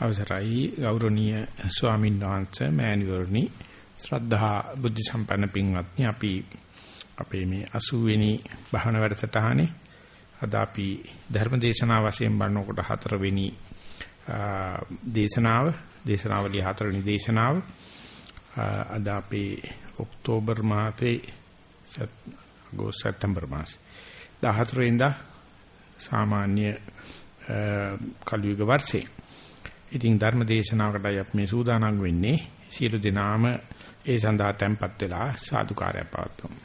අවසරයි. ගෞරවනීය ස්වාමීන් වහන්සේ මෑණිවරණි. ශ්‍රද්ධා බුද්ධ සම්පන්න පින්වත්නි අපි අපේ මේ 80 වෙනි භාවන වැඩසටහනේ අද අපි ධර්ම දේශනාව වශයෙන් බලනකොට හතරවෙනි දේශනාව දේශනාවලිය හතරවෙනි දේශනාව. අද අපේ ඔක්තෝබර් මාසේ අගෝස්තු සැප්තැම්බර් මාසේ 14 වෙනිදා සාමාන්‍ය කලියුග වර්ෂේ ඉතින් ධර්ම දේශනාවකටයි අපි මේ සූදානම් වෙන්නේ. සියලු දෙනාම ඒ සඳහා tempත් වෙලා සාදුකාරය පවත්වමු.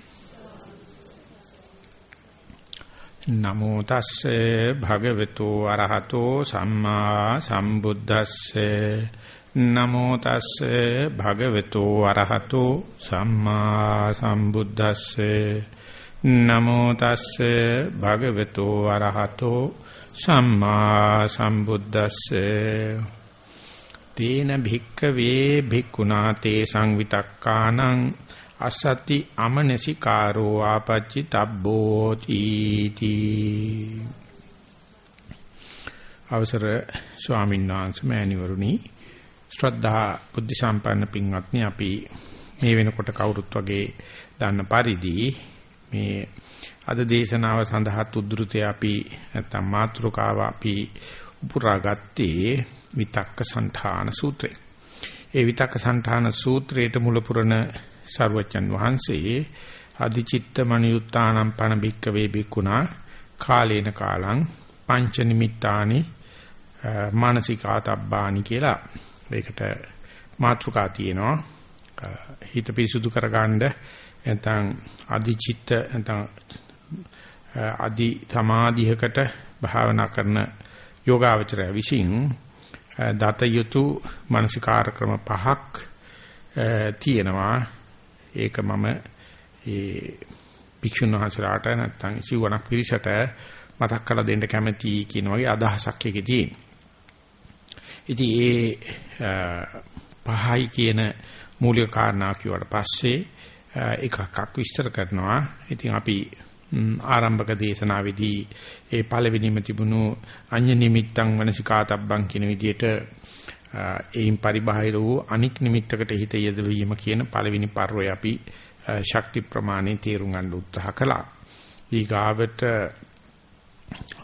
නමෝ තස්සේ භගවතු අරහතෝ සම්මා සම්බුද්දස්සේ නමෝ තස්සේ භගවතු අරහතෝ සම්මා සම්බුද්දස්සේ නමෝ තස්සේ භගවතු අරහතෝ සම්මා සම්බුද්දස්සේ තේන භික්කවේ භික්ඛුනා තේ සංවිතක්කානං අසති අමනසිකාරෝ ආපච්චි තබ්බෝ තීති. අවසර ස්වාමීන් වහන්සේ මෑණිවරුනි ශ්‍රද්ධා බුද්ධ සම්පන්න පින්වත්නි අපි මේ වෙනකොට කවුරුත් වගේ දන්න පරිදි මේ අද දේශනාව සඳහා උද්දෘතය අපි නැත්තම් මාතෘකාව අපි උපුරා ගත්තේ විතක්ක සංඨාන සූත්‍රය. ඒ විතක්ක සංඨාන සූත්‍රයට මුල පුරන සර්වචන් වහන්සේ අධිචිත්ත මනියුත්තානම් පන බික්කවේ බික්ුණා කාලේන කාලං පංච නිමිත්තානි මානසිකාතබ්බානි කියලා ඒකට මාතෘකා තියෙනවා හිත පිරිසුදු කරගන්න නැත්නම් අධිචිත්ත නැත්නම් අදි සමාධියකට භාවනා කරන යෝගාවචරය විසින් දත යුතු මානසිකාර ක්‍රම පහක් තියෙනවා ඒක මම ඒ භික්ෂුන් වහන්සේලාට නැත්නම් සිවණක් පිරිසට මතක් කරලා දෙන්න කැමතියි කියන වගේ අදහසක් එකේ තියෙන. ඉතින් ඒ පහයි කියන මූලික කාරණා කිව්වට පස්සේ එකක් විස්තර කරනවා. ඉතින් අපි ආරම්භක දේශනාවේදී ඒ පළවෙනිම තිබුණු අඤ්ඤ නිමිත්තං වනසිකාතබ්බං කියන විදිහට ඒයින් පරිබාහිර වූ අනික් නිමිත්තකට හිත යෙදවීම කියන පළවෙනි පර්වය අපි ශක්ති ප්‍රමාණය තේරුම් ගන්න උත්සාහ කළා. ඊගාවට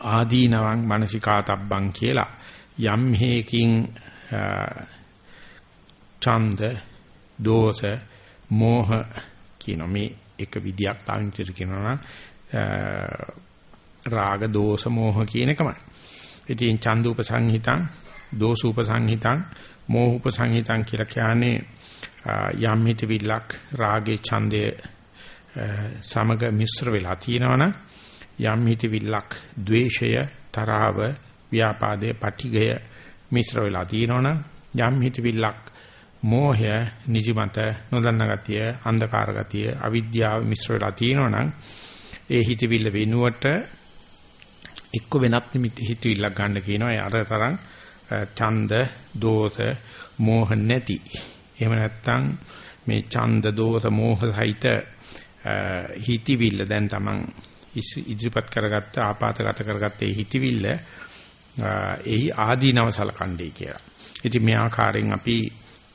ආදීනවං මනසිකාතබ්බං කියලා යම් හේකින් ඡන්ද දෝෂ මෝහ කියන මේ එක විදියක් තාන්තිර කියනවා නම් රාග දෝෂ මෝහ කියන එකමයි. ඉතින් චන්දුප සංහිතං, දෝසුප සංහිතං, මෝහුප සංහිතං කියලා කියන්නේ යම් හිතවිල්ලක් රාගේ ඡන්දය සමග මිශ්‍ර වෙලා තියෙනවනම් යම් හිතවිල්ලක් ද්වේෂය, තරහව, ව්‍යාපාදයේ පටිඝය මිශ්‍ර වෙලා තියෙනවනම් යම් හිතවිල්ලක් මෝහය, නිදිමත, නොදන්න ගතිය, අන්ධකාර ගතිය, අවිද්‍යාව මිශ්‍ර වෙලා තියෙනවනම් ඒ හිතවිල්ල වෙනුවට එක්ක වෙනත් හිතවිල්ලක් ගන්න කියනවා. ඒ අර තරම් ඡන්ද, දෝෂ, මෝහ නැති. එහෙම නැත්නම් මේ ඡන්ද, දෝෂ, මෝහ සහිත හිතවිල්ල දැන් තමන් ඉදිරිපත් කරගත්ත ආපాతගත කරගත්ත ඒ හිතවිල්ල එහි ආදීනව සලකන්නේ කියලා. ඉතින් මේ ආකාරයෙන් අපි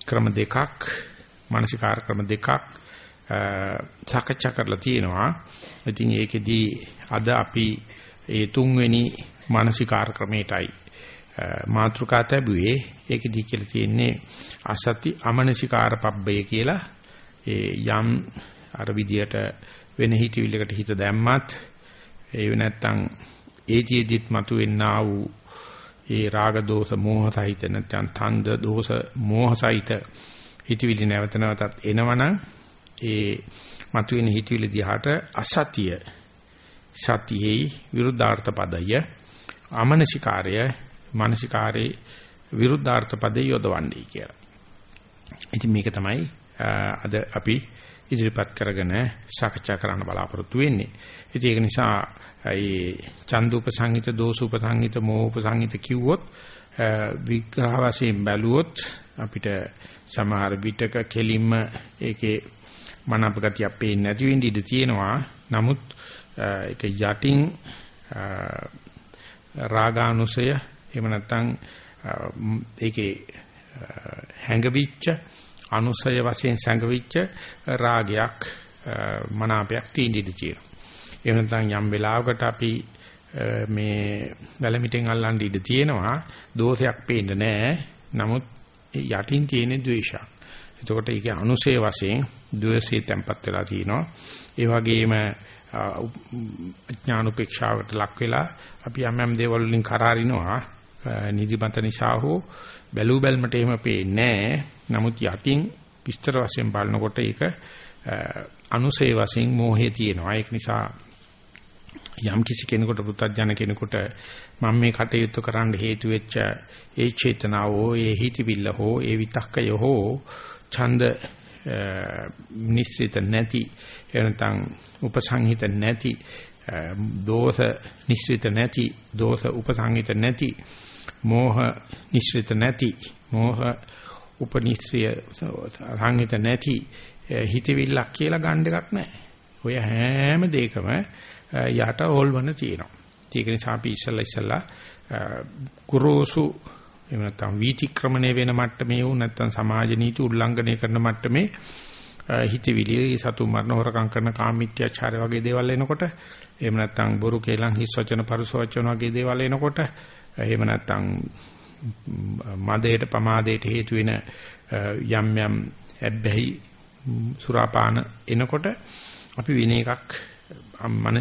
ක්‍රම දෙකක් මානසිකාර ක්‍රම දෙකක් සාකච්ඡා කරලා තියෙනවා. ඉතින් ඒකෙදී අද අපි ඒ තුන්වෙනි මානසිකාර ක්‍රමයටයි මාත්‍රිකා තැබුවේ. ඒකෙදී කියලා තියෙන්නේ අසති අමනසිකාර පබ්බය කියලා ඒ යම් අර විදියට වෙන හිතවිල්ලකට හිත දැම්මත් ඒ නැත්තම් ඒතිෙදිත් මතුවෙන්නා වූ ඒ රාග දෝෂ මෝහ සහිත නැත්නම් තන්ද දෝෂ මෝහ සහිත හිතවිලි නැවත නැවතත් එනවනම් ඒ මතුවෙන හිතවිලි දිහාට අසතිය සතියේ විරුද්ධාර්ථ පදය අමනසිකාරය මානසිකාරේ විරුද්ධාර්ථ පදේ යොදවන්නේ කියලා. ඉතින් මේක තමයි අද අපි ඉදිරිපත් කරගෙන සාකච්ඡා කරන්න බලාපොරොත්තු වෙන්නේ. ඉතින් ඒක නිසා ඒ චන්දුප සංහිත දෝසුප සංහිත මෝහප සංහිත කිව්වොත් විග්‍රහ වශයෙන් බැලුවොත් අපිට සමහර විටක කෙලින්ම ඒකේ මනපගතිය පේන්නේ නැති වෙන්න ඉඩ තියෙනවා. නමුත් ඒක යටින් රාගානුසය එහෙම නැත්නම් ඒකේ හැඟවිච්ච අනුසය වශයෙන් සංගවිච්ච රාගයක් මනාපයක් තියෙන ඉඩ තියෙනවා. එහෙම නැත්නම් යම් වෙලාවකට අපි මේ වැලමිටෙන් අල්ලන් ඉඳ තියෙනවා දෝෂයක් පේන්නේ නැහැ. නමුත් යටින් තියෙන ද්වේෂයක්. එතකොට ඒකේ අනුසය වශයෙන් ද්වේෂය තැම්පත් වෙලා තියෙනවා. ඒ වගේම ඥාන උපේක්ෂාවට ලක් වෙලා අපි යම් යම් දේවල් වලින් කරාරිනවා. නිදිමත නිසා හෝ බැලූ බැල්මට එහෙම පේන්නේ නමුත් යටින් විස්තර වශයෙන් බලනකොට ඒක අනුසය වශයෙන් මෝහය තියෙනවා. ඒක නිසා යම් කිසි කෙනෙකුට පුතත්ජන කෙනෙකුට මම මේ කටයුතු කරන්න හේතු වෙච්ච ඒ චේතනාව හෝ ඒ හිතවිල්ල හෝ ඒ විතක්කය හෝ ඡන්ද නිස්සිත නැති එනතන් උපසංහිත නැති දෝෂ නිස්සිත නැති දෝෂ උපසංහිත නැති මෝහ නිස්සිත නැති මෝහ උපනිශ්‍රිය සංහිත නැති හිතවිල්ලක් කියලා ගන්න එකක් නැහැ. ඔය හැම දෙයකම යට හොල්වන තියෙනවා. ඒක නිසා අපි ඉස්සල්ලා ඉස්සල්ලා කුරෝසු එහෙම නැත්නම් වීතික්‍රමණය වෙන මට්ටමේ වුණ නැත්නම් සමාජ නීති උල්ලංඝනය කරන මට්ටමේ හිතවිලි සතු මරණ හොරකම් කරන කාමීත්‍යාචාරය වගේ දේවල් එනකොට එහෙම නැත්නම් බොරු කේලම් හිස් වචන පරුස වචන වගේ දේවල් එනකොට එහෙම නැත්නම් මදයට පමාදයට හේතු වෙන යම් යම් ඇබ්බැහි සුරාපාන එනකොට අපි වින එකක්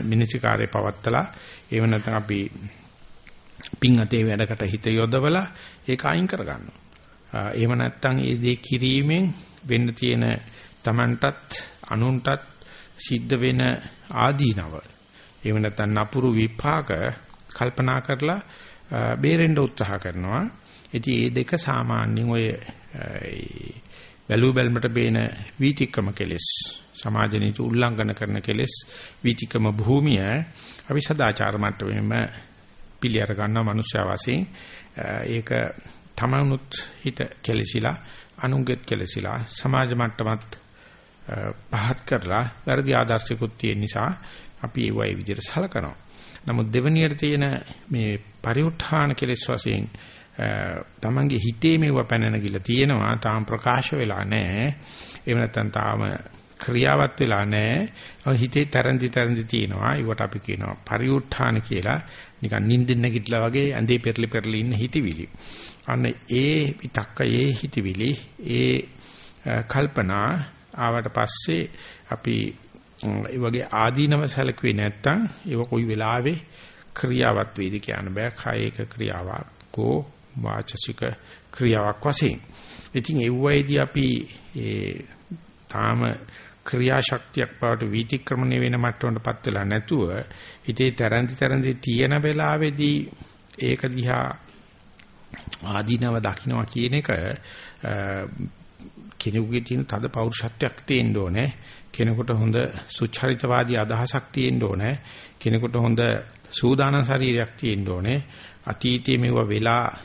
මිනිසිකාරේ පවත්තලා ඒව නැත්නම් අපි පින් අතේ වැඩකට හිත යොදවලා ඒක අයින් කරගන්නවා. එහෙම නැත්නම් ඒ දේ කිරීමෙන් වෙන්න තියෙන Tamanටත් අනුන්ටත් සිද්ධ වෙන ආදීනව. එහෙම නැත්නම් නපුරු විපාක කල්පනා කරලා බේරෙන්න උත්සාහ කරනවා. ඉතින් මේ දෙක සාමාන්‍යයෙන් ඔය බැලු බැලමට බේන වීතික්‍රම කෙලෙස් සමාජ නීති උල්ලංඝන කරන කෙලෙස් වීතිකම භූමිය අපි සදාචාර මට්ටමේම පිළිඅර ගන්නා මනුෂ්‍ය වශයෙන් ඒක තමනුත් හිත කෙලසිලා අනුන්ගෙත් කෙලසිලා සමාජ මට්ටමත් පහත් කරලා වැඩි ආදර්ශිකුත් තියෙන නිසා අපි ඒ වගේ විදිහට සලකනවා. නමුත් දෙවැනියට තියෙන මේ පරිඋත්ථාන කෙලෙස් වශයෙන් තමන්ගේ හිතේ මේව පැනන ගිල තියෙනවා තාම ප්‍රකාශ වෙලා නැහැ. එහෙම නැත්නම් තාම ක්‍රියාවත් වෙලා නැහැ. හිතේ තරන්දි තරන්දි තියෙනවා. ඒවට අපි කියනවා පරිඋත්ථාන කියලා. නිකන් නිින්දින් නැගිටලා වගේ ඇඳේ පෙරලි පෙරලි ඉන්න හිතවිලි. අන්න ඒ විතක්ක ඒ හිතවිලි ඒ කල්පනා ආවට පස්සේ අපි ඒ වගේ ආදීනව සැලකුවේ නැත්තම් ඒක කොයි වෙලාවෙ ක්‍රියාවත් වේද කියන්න බෑ. කායික ක්‍රියාවක් කෝ වාචසික ක්‍රියාවක් වශයෙන්. ඉතින් ඒ වයිදී අපි ඒ තාම ක්‍රියාශක්තියක් බවට වීතික්‍රමණය වෙන මට්ටමකටපත් වෙලා නැතුව හිතේ තරන්ති තරන්ති තියෙන වෙලාවේදී ඒක දිහා ආදීනව දකින්නවා කියන එක කෙනෙකුගේ තියෙන තද පෞරුෂත්වයක් තියෙන්න ඕනේ. කෙනෙකුට හොඳ සුචරිතවාදී අදහසක් තියෙන්න ඕනේ. කෙනෙකුට හොඳ සූදානම් ශරීරයක් තියෙන්න ඕනේ. අතීතයේ මෙව වෙලා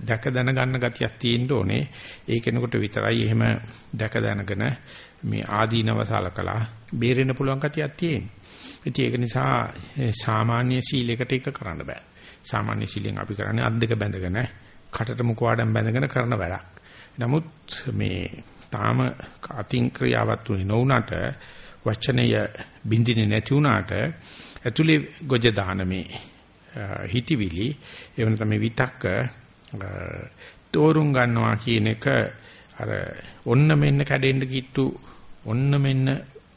දැක දැන ගන්න ගතියක් තියෙන්න ඕනේ. ඒ කෙනෙකුට විතරයි එහෙම දැක දැනගෙන මේ ආදීනව සලකලා බේරෙන්න පුළුවන් කතියක් තියෙනවා. ඉතින් ඒක නිසා සාමාන්‍ය සීලයකට එක කරන්න බෑ. සාමාන්‍ය සීලෙන් අපි කරන්නේ අත් දෙක බැඳගෙන කටට මුඛවාඩම් බැඳගෙන කරන වැඩක්. නමුත් මේ තාම අතින් ක්‍රියාවත් උනේ නොඋනට වචනය බින්දිනේ නැති උනාට ඇතුලේ ගොජ දාන මේ හිතවිලි එවන තමයි විතක්ක තෝරුම් ගන්නවා කියන එක අර ඔන්න මෙන්න කැඩෙන්න කිට්ටු ඔන්න මෙන්න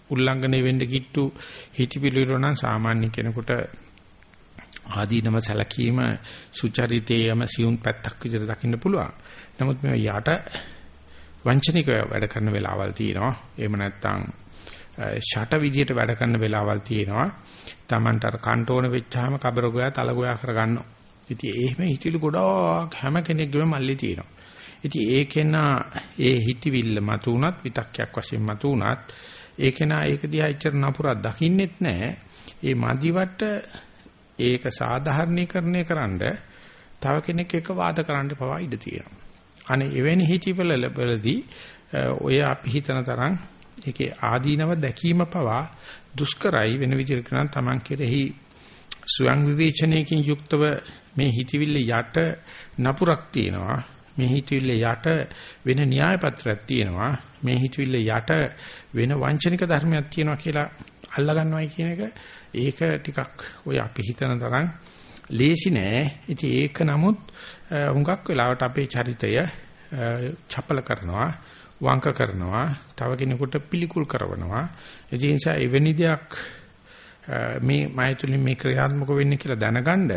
උල්ලංඝනය වෙන්න කිට්ටු හිතපිලිර නම් සාමාන්‍ය කෙනෙකුට ආදීනම සැලකීම සුචරිතයේම සියුම් පැත්තක් විදිහට දකින්න පුළුවන්. නමුත් මේ යට වංචනික වැඩ කරන වෙලාවල් තියෙනවා. එහෙම නැත්නම් ෂට විදියට වැඩ කරන වෙලාවල් තියෙනවා. Tamanට අර කන්ටෝන වෙච්චාම කබර ගෝයා තල ගෝයා කරගන්නවා. ඉතින් එහෙම හිතිලි ගොඩාක් හැම කෙනෙක්ගේම මල්ලි තියෙනවා. ඉතින් ඒකේන ඒ හිතවිල්ල මත උනත් විතක්යක් වශයෙන් මත උනත් ඒකේන ඒක දිහා ඉච්චර නපුරක් දකින්නෙත් නැහැ. ඒ මදිවට ඒක සාධාරණීකරණය කරන්න තව කෙනෙක් එක්ක වාද කරන්න පවා ඉඩ තියෙනවා. අනේ එවැනි හිතවිල්ල වලදී ඔය අපි හිතන තරම් ඒකේ ආදීනව දැකීම පවා දුෂ්කරයි වෙන විදිහට කරන තමන් කෙරෙහි ස්වයං විවේචනයකින් යුක්තව මේ හිතවිල්ල යට නපුරක් තියෙනවා මේ හිතවිල්ල යට වෙන න්‍යාය පත්‍රයක් තියෙනවා. මේ හිතවිල්ල යට වෙන වංචනික ධර්මයක් තියෙනවා කියලා අල්ලා ගන්නවයි කියන එක. ඒක ටිකක් ඔය අපි හිතන තරම් ලේසි නෑ. ඉතින් ඒක නමුත් හුඟක් වෙලාවට අපේ චරිතය චපල කරනවා වංක කරනවා තව කෙනෙකුට පිළිකුල් කරනවා. ඒ නිසා එවැනි දෙයක් මේ මයතුලින් මේ ක්‍රියාත්මක වෙන්නේ කියලා දැනගන්න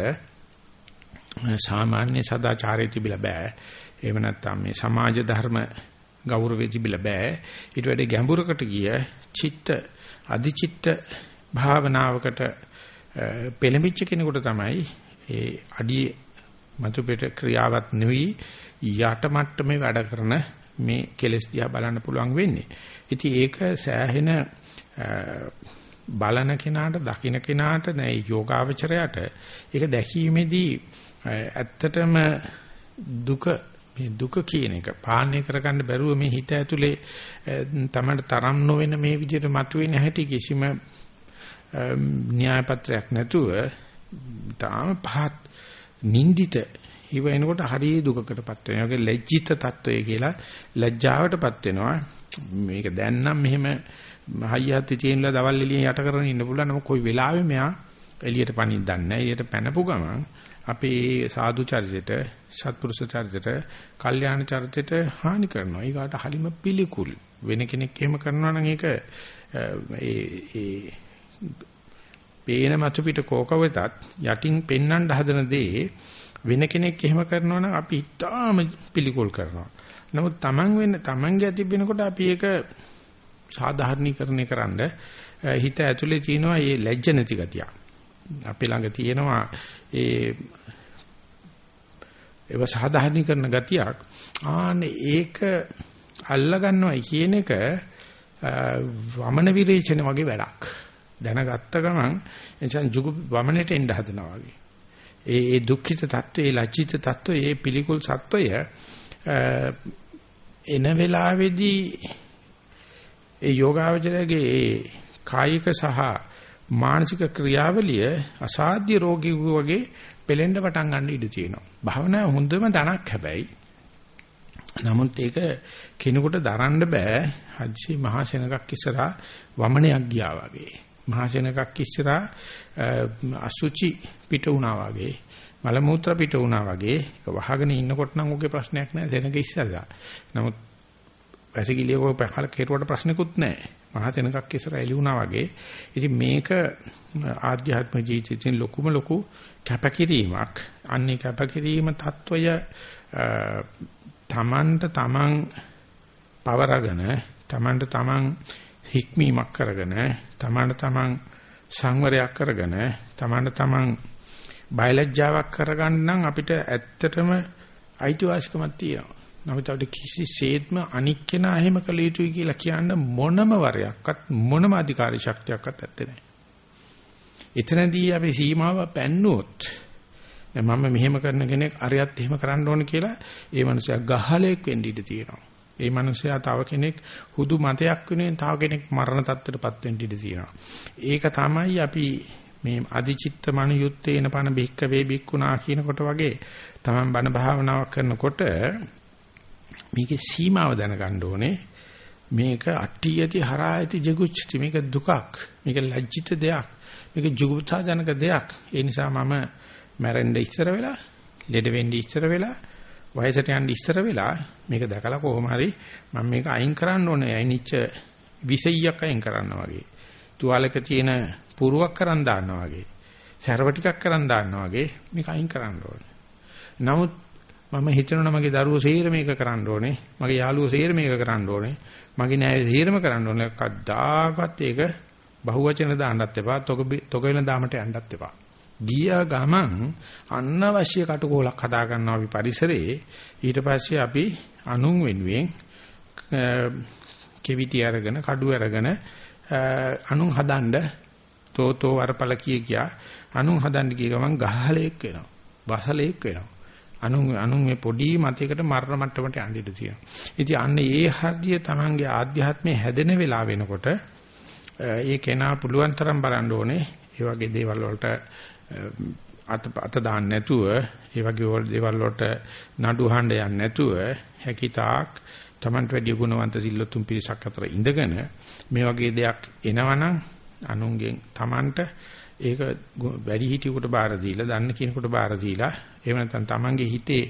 සාමාන්‍ය සදාචාරයේ තිබිලා බෑ. එහෙම නැත්නම් මේ සමාජ ධර්ම ගෞරවෙ තිබිලා බෑ. ඊට වැඩි ගැඹුරකට ගිය චිත්ත අධිචිත්ත භාවනාවකට පෙළඹිච්ච කෙනෙකුට තමයි ඒ අඩිය මතු පිට ක්‍රියාවත් නෙවෙයි යට මට්ටමේ වැඩ කරන මේ කෙලස් දිහා බලන්න පුළුවන් වෙන්නේ. ඉතින් ඒක සෑහෙන බලන කෙනාට දකින්න කෙනාට නෑ යෝගාවචරයට ඒක දැකීමේදී ඇත්තටම දුක මේ දුක කියන එක පාලනය කරගන්න බැරුව මේ හිත ඇතුලේ තමයි තරම් නොවන මේ විදිහට මතුවෙන හැටි කිසිම න්‍යාය පත්‍රයක් නැතුව තාම පහත් නින්දිත ඉව එනකොට හරිය දුකකටපත් වෙනවා. ඒකේ ලැජ්ජිත తত্ত্বය කියලා ලැජ්ජාවටපත් වෙනවා. මේක දැන් නම් මෙහෙම හයියත් තියෙනලා දවල් එළියෙන් යට කරගෙන ඉන්න පුළුවන්. නමුත් කොයි වෙලාවෙ මෙයා එළියට පනින්න දන්නේ නැහැ. එළියට පැනපු ගමන් අපේ සාදු චරිතයට, සත්පුරුෂ චරිතයට, කල්යාණ චරිතයට හානි කරනවා. ඊගාට හලිම පිළිකුල්. වෙන කෙනෙක් එහෙම කරනවා නම් ඒක ඒ ඒ පේන මතු පිට කෝක වෙතත් යටින් පෙන්වන්න හදන දේ වෙන කෙනෙක් එහෙම කරනවා නම් අපි ඉතාම පිළිකුල් කරනවා. නමුත් Taman වෙන Tamanගේ ඇති වෙනකොට අපි ඒක සාධාරණීකරණය කරන්න හිත ඇතුලේ තියෙනවා මේ ලැජ්ජ නැති ගතිය. අපි ළඟ තියෙනවා ඒ ඒව සාධාරණීකරණ ගතියක්. ආන්නේ ඒක අල්ලා ගන්නවයි කියන එක වමන විරේචන වගේ වැඩක්. දැනගත්ත ගමන් එනිසා ජුගු වමනෙට එන්න හදනවා වගේ. ඒ ඒ දුක්ඛිත తত্ত্বය ඒ ලජ්ජිත తত্ত্বය ඒ පිළිකුල් සත්වය එන වෙලාවේදී ඒ යෝගාවචරයේ කායික සහ මානසික ක්‍රියාවලිය අසාධ්‍ය රෝගී වගේ පෙලෙන්න පටන් ගන්න ඉඩ තියෙනවා. භාවනාව හොඳම ධනක් හැබැයි. නමුත් ඒක කෙනෙකුට දරන්න බෑ. හජ්ජි මහා සෙනඟක් ඉස්සරහා වමනයක් ගියා වගේ. මහා සෙනඟක් ඉස්සරහා අසුචි පිට වුණා වගේ. මල මූත්‍රා පිට වුණා වගේ. ඒක වහගෙන ඉන්නකොට නම් ඔගේ ප්‍රශ්නයක් නෑ සෙනඟ ඉස්සරහා. නමුත් වැසිකිළියක පහල කෙරුවට ප්‍රශ්නකුත් නැහැ. මහා තැනකක් ඉස්සර එළි වුණා වගේ. ඉතින් මේක ආධ්‍යාත්මික ජීවිතයෙන් ලොකුම ලොකු කැපකිරීමක්. අන්නේ කැපකිරීම తত্ত্বය තමන්ට තමන් පවරගෙන තමන්ට තමන් හික්මීමක් කරගෙන තමන්ට තමන් සංවරයක් කරගෙන තමන්ට තමන් බයලජ්ජාවක් කරගන්න නම් අපිට ඇත්තටම අයිතිවාසිකමක් තියෙනවා. නමුත් අපිට කිසිසේත්ම අනික් කෙනා එහෙම කළ යුතුයි කියලා කියන්න මොනම වරයක්වත් මොනම අධිකාරී ශක්තියක්වත් ඇත්තේ නැහැ. එතනදී අපි සීමාව පැන්නුවොත් මම මෙහෙම කරන කෙනෙක් අරයත් එහෙම කරන්න ඕන කියලා ඒ මනුස්සයා ගහලෙක් වෙන්න ඉඩ තියෙනවා. ඒ මනුස්සයා තව කෙනෙක් හුදු මතයක් වෙනුවෙන් තව කෙනෙක් මරණ තත්ත්වයටපත් වෙන්න ඉඩ තියෙනවා. ඒක තමයි අපි මේ අදිචිත්ත මනුයුත්තේන පන බික්ක වේ බික්කුණා කියනකොට වගේ තමන් බණ භාවනාවක් කරනකොට මේකේ සීමාව දැනගන්න ඕනේ. මේක අට්ටියති හරායති ජගුච්චති මේක දුකක්. මේක ලැජ්ජිත දෙයක්. මේක ජුගුප්සාජනක දෙයක්. ඒ නිසා මම මැරෙන්න ඉස්සර වෙලා, ලෙඩ වෙන්න ඉස්සර වෙලා, වයසට යන්න ඉස්සර වෙලා මේක දැකලා කොහොම හරි මම මේක අයින් කරන්න ඕනේ. අයිනිච්ච විසෙයියක් අයින් කරනවා වගේ. තුවාලක තියෙන පුරුවක් කරන් දාන්නවා වගේ. සර්ව ටිකක් කරන් දාන්නවා වගේ මේක අයින් කරන්න ඕනේ. නමුත් මම හිතනවා මගේ දරුවෝ සේර මේක කරන්න ඕනේ. මගේ යාළුවෝ සේර මේක කරන්න ඕනේ. මගේ නෑ සේරම කරන්න ඕනේ. කද්දාකත් ඒක බහුවචන දාන්නත් එපා. තොග තොග වෙන දාමට යන්නත් එපා. ගිය ගමන් අනවශ්‍ය කටුකොලක් හදා ගන්නවා අපි පරිසරේ. ඊට පස්සේ අපි අනුන් වෙනුවෙන් කෙවිටි අරගෙන කඩු අරගෙන අනුන් හදන්න තෝතෝ වරපල කිය කියා අනුන් හදන්න ගිය ගමන් ගහලෙක් වෙනවා. වසලෙක් වෙනවා. අනු අනු මේ පොඩි මතයකට මරණ මට්ටමට යන්න ඉඩ තියෙනවා. ඉතින් අන්න ඒ හර්ධිය තමන්ගේ ආධ්‍යාත්මය හැදෙන වෙලාව වෙනකොට ඒ කෙනා පුළුවන් තරම් බලන්න ඕනේ. ඒ වගේ දේවල් වලට අත අත දාන්න නැතුව ඒ වගේ දේවල් වලට නඩු හඬ යන්නේ නැතුව හැකිතාක් Tamanට වැඩි ගුණවන්ත සිල්ලුතුන් පිරිසක් අතර ඉඳගෙන මේ වගේ දෙයක් එනවනම් අනුන්ගෙන් Tamanට ඒක වැඩි හිටියෙකුට බාර දීලා දන්න කෙනෙකුට බාර දීලා එහෙම නැත්නම් Tamanගේ හිතේ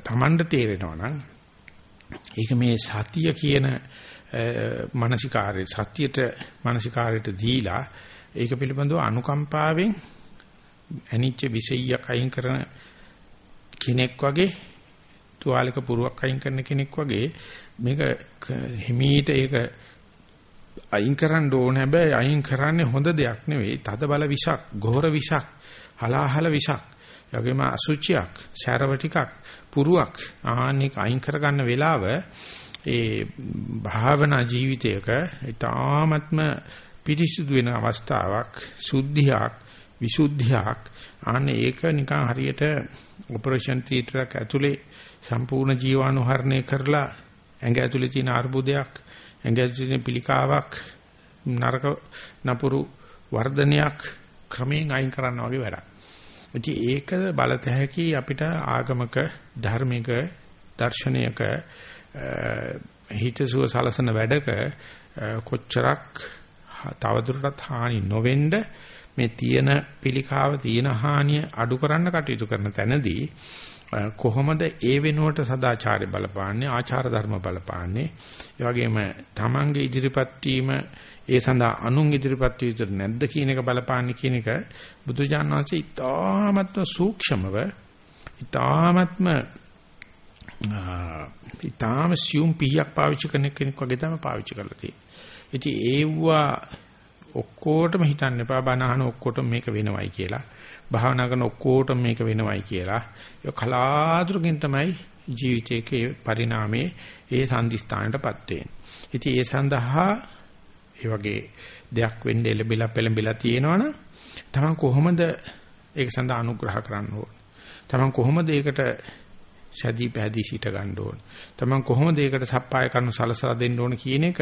Tamanට තේරෙනවා නම් ඒක මේ සතිය කියන මානසිකාරය සත්‍යයට මානසිකාරයට දීලා ඒක පිළිබඳව අනුකම්පාවෙන් ඇනිච්ච විෂයයක් අයින් කරන කෙනෙක් වගේ තුවාලක පුරුවක් අයින් කරන කෙනෙක් වගේ මේක හිමීට ඒක අයින් කරන්න ඕන හැබැයි අයින් කරන්නේ හොඳ දෙයක් නෙවෙයි. තද බල විෂක් ගෝර විෂක් හලාහල විෂක් යගෙම අසුචියක් ශරව ටිකක් පුරුවක් ආහනික අයින් කරගන්න වෙලාව ඒ භාවනා ජීවිතයක ඊ타ත්ම පිරිසිදු වෙන අවස්ථාවක් සුද්ධියක් විසුද්ධියක්. අනේ ඒක නිකන් හරියට ඔපරේෂන් තියටරයක් ඇතුලේ සම්පූර්ණ ජීවාණුහරණය කරලා ඇඟ ඇතුලේ තියෙන අර්බුදයක් ඇඟ ඇතුලේ තියෙන පිළිකාවක් නරක නපුරු වර්ධනයක් ක්‍රමයෙන් අයින් කරන්න වගේ වැඩක්. ඉතින් ඒක බලත හැකි අපිට ආගමක ධර්මික දර්ශනයක හිතසුව සලසන වැඩක කොච්චරක් තවදුරටත් හානි නොවෙන්න මේ තියෙන පිළිකාව තියෙන හානිය අඩු කරන්න කටයුතු කරන තැනදී කොහොමද ඒ වෙනුවට සදාචාරය බලපාන්නේ ආචාර ධර්ම බලපාන්නේ ඒ වගේම තමන්ගේ ඉදිරිපත් වීම ඒ සඳහා අනුන් ඉදිරිපත් විතර නැද්ද කියන එක බලපාන්නේ කියන එක බුදුජාණන් වහන්සේ ඉතාමත්ම සූක්ෂමව ඉතාමත්ම ඉතාම සියුම් පිහියක් පාවිච්චි කරන කෙනෙක් වගේ තමයි පාවිච්චි කරලා තියෙන්නේ. ඉතින් ඒවා ඔක්කොටම හිතන්න එපා බණ අහන ඔක්කොටම මේක වෙනවයි කියලා. භාවනා කරන ඔක්කොටම මේක වෙනවයි කියලා. ඒක කලාතුරකින් තමයි ජීවිතයේ පරිණාමයේ ඒ සම්දිස්ථානටපත් වෙන්නේ. ඉතින් ඒ සඳහා ඒ වගේ දෙයක් වෙන්න එළබිලා පෙළඹිලා තියෙනවනම් තමන් කොහොමද ඒක සඳහා අනුග්‍රහ කරන්න ඕන? තමන් කොහොමද ඒකට සැදී පැහැදී සිට ගන්න ඕන? තමන් කොහොමද ඒකට සප්පාය කරනු සලසලා දෙන්න ඕන කියන එක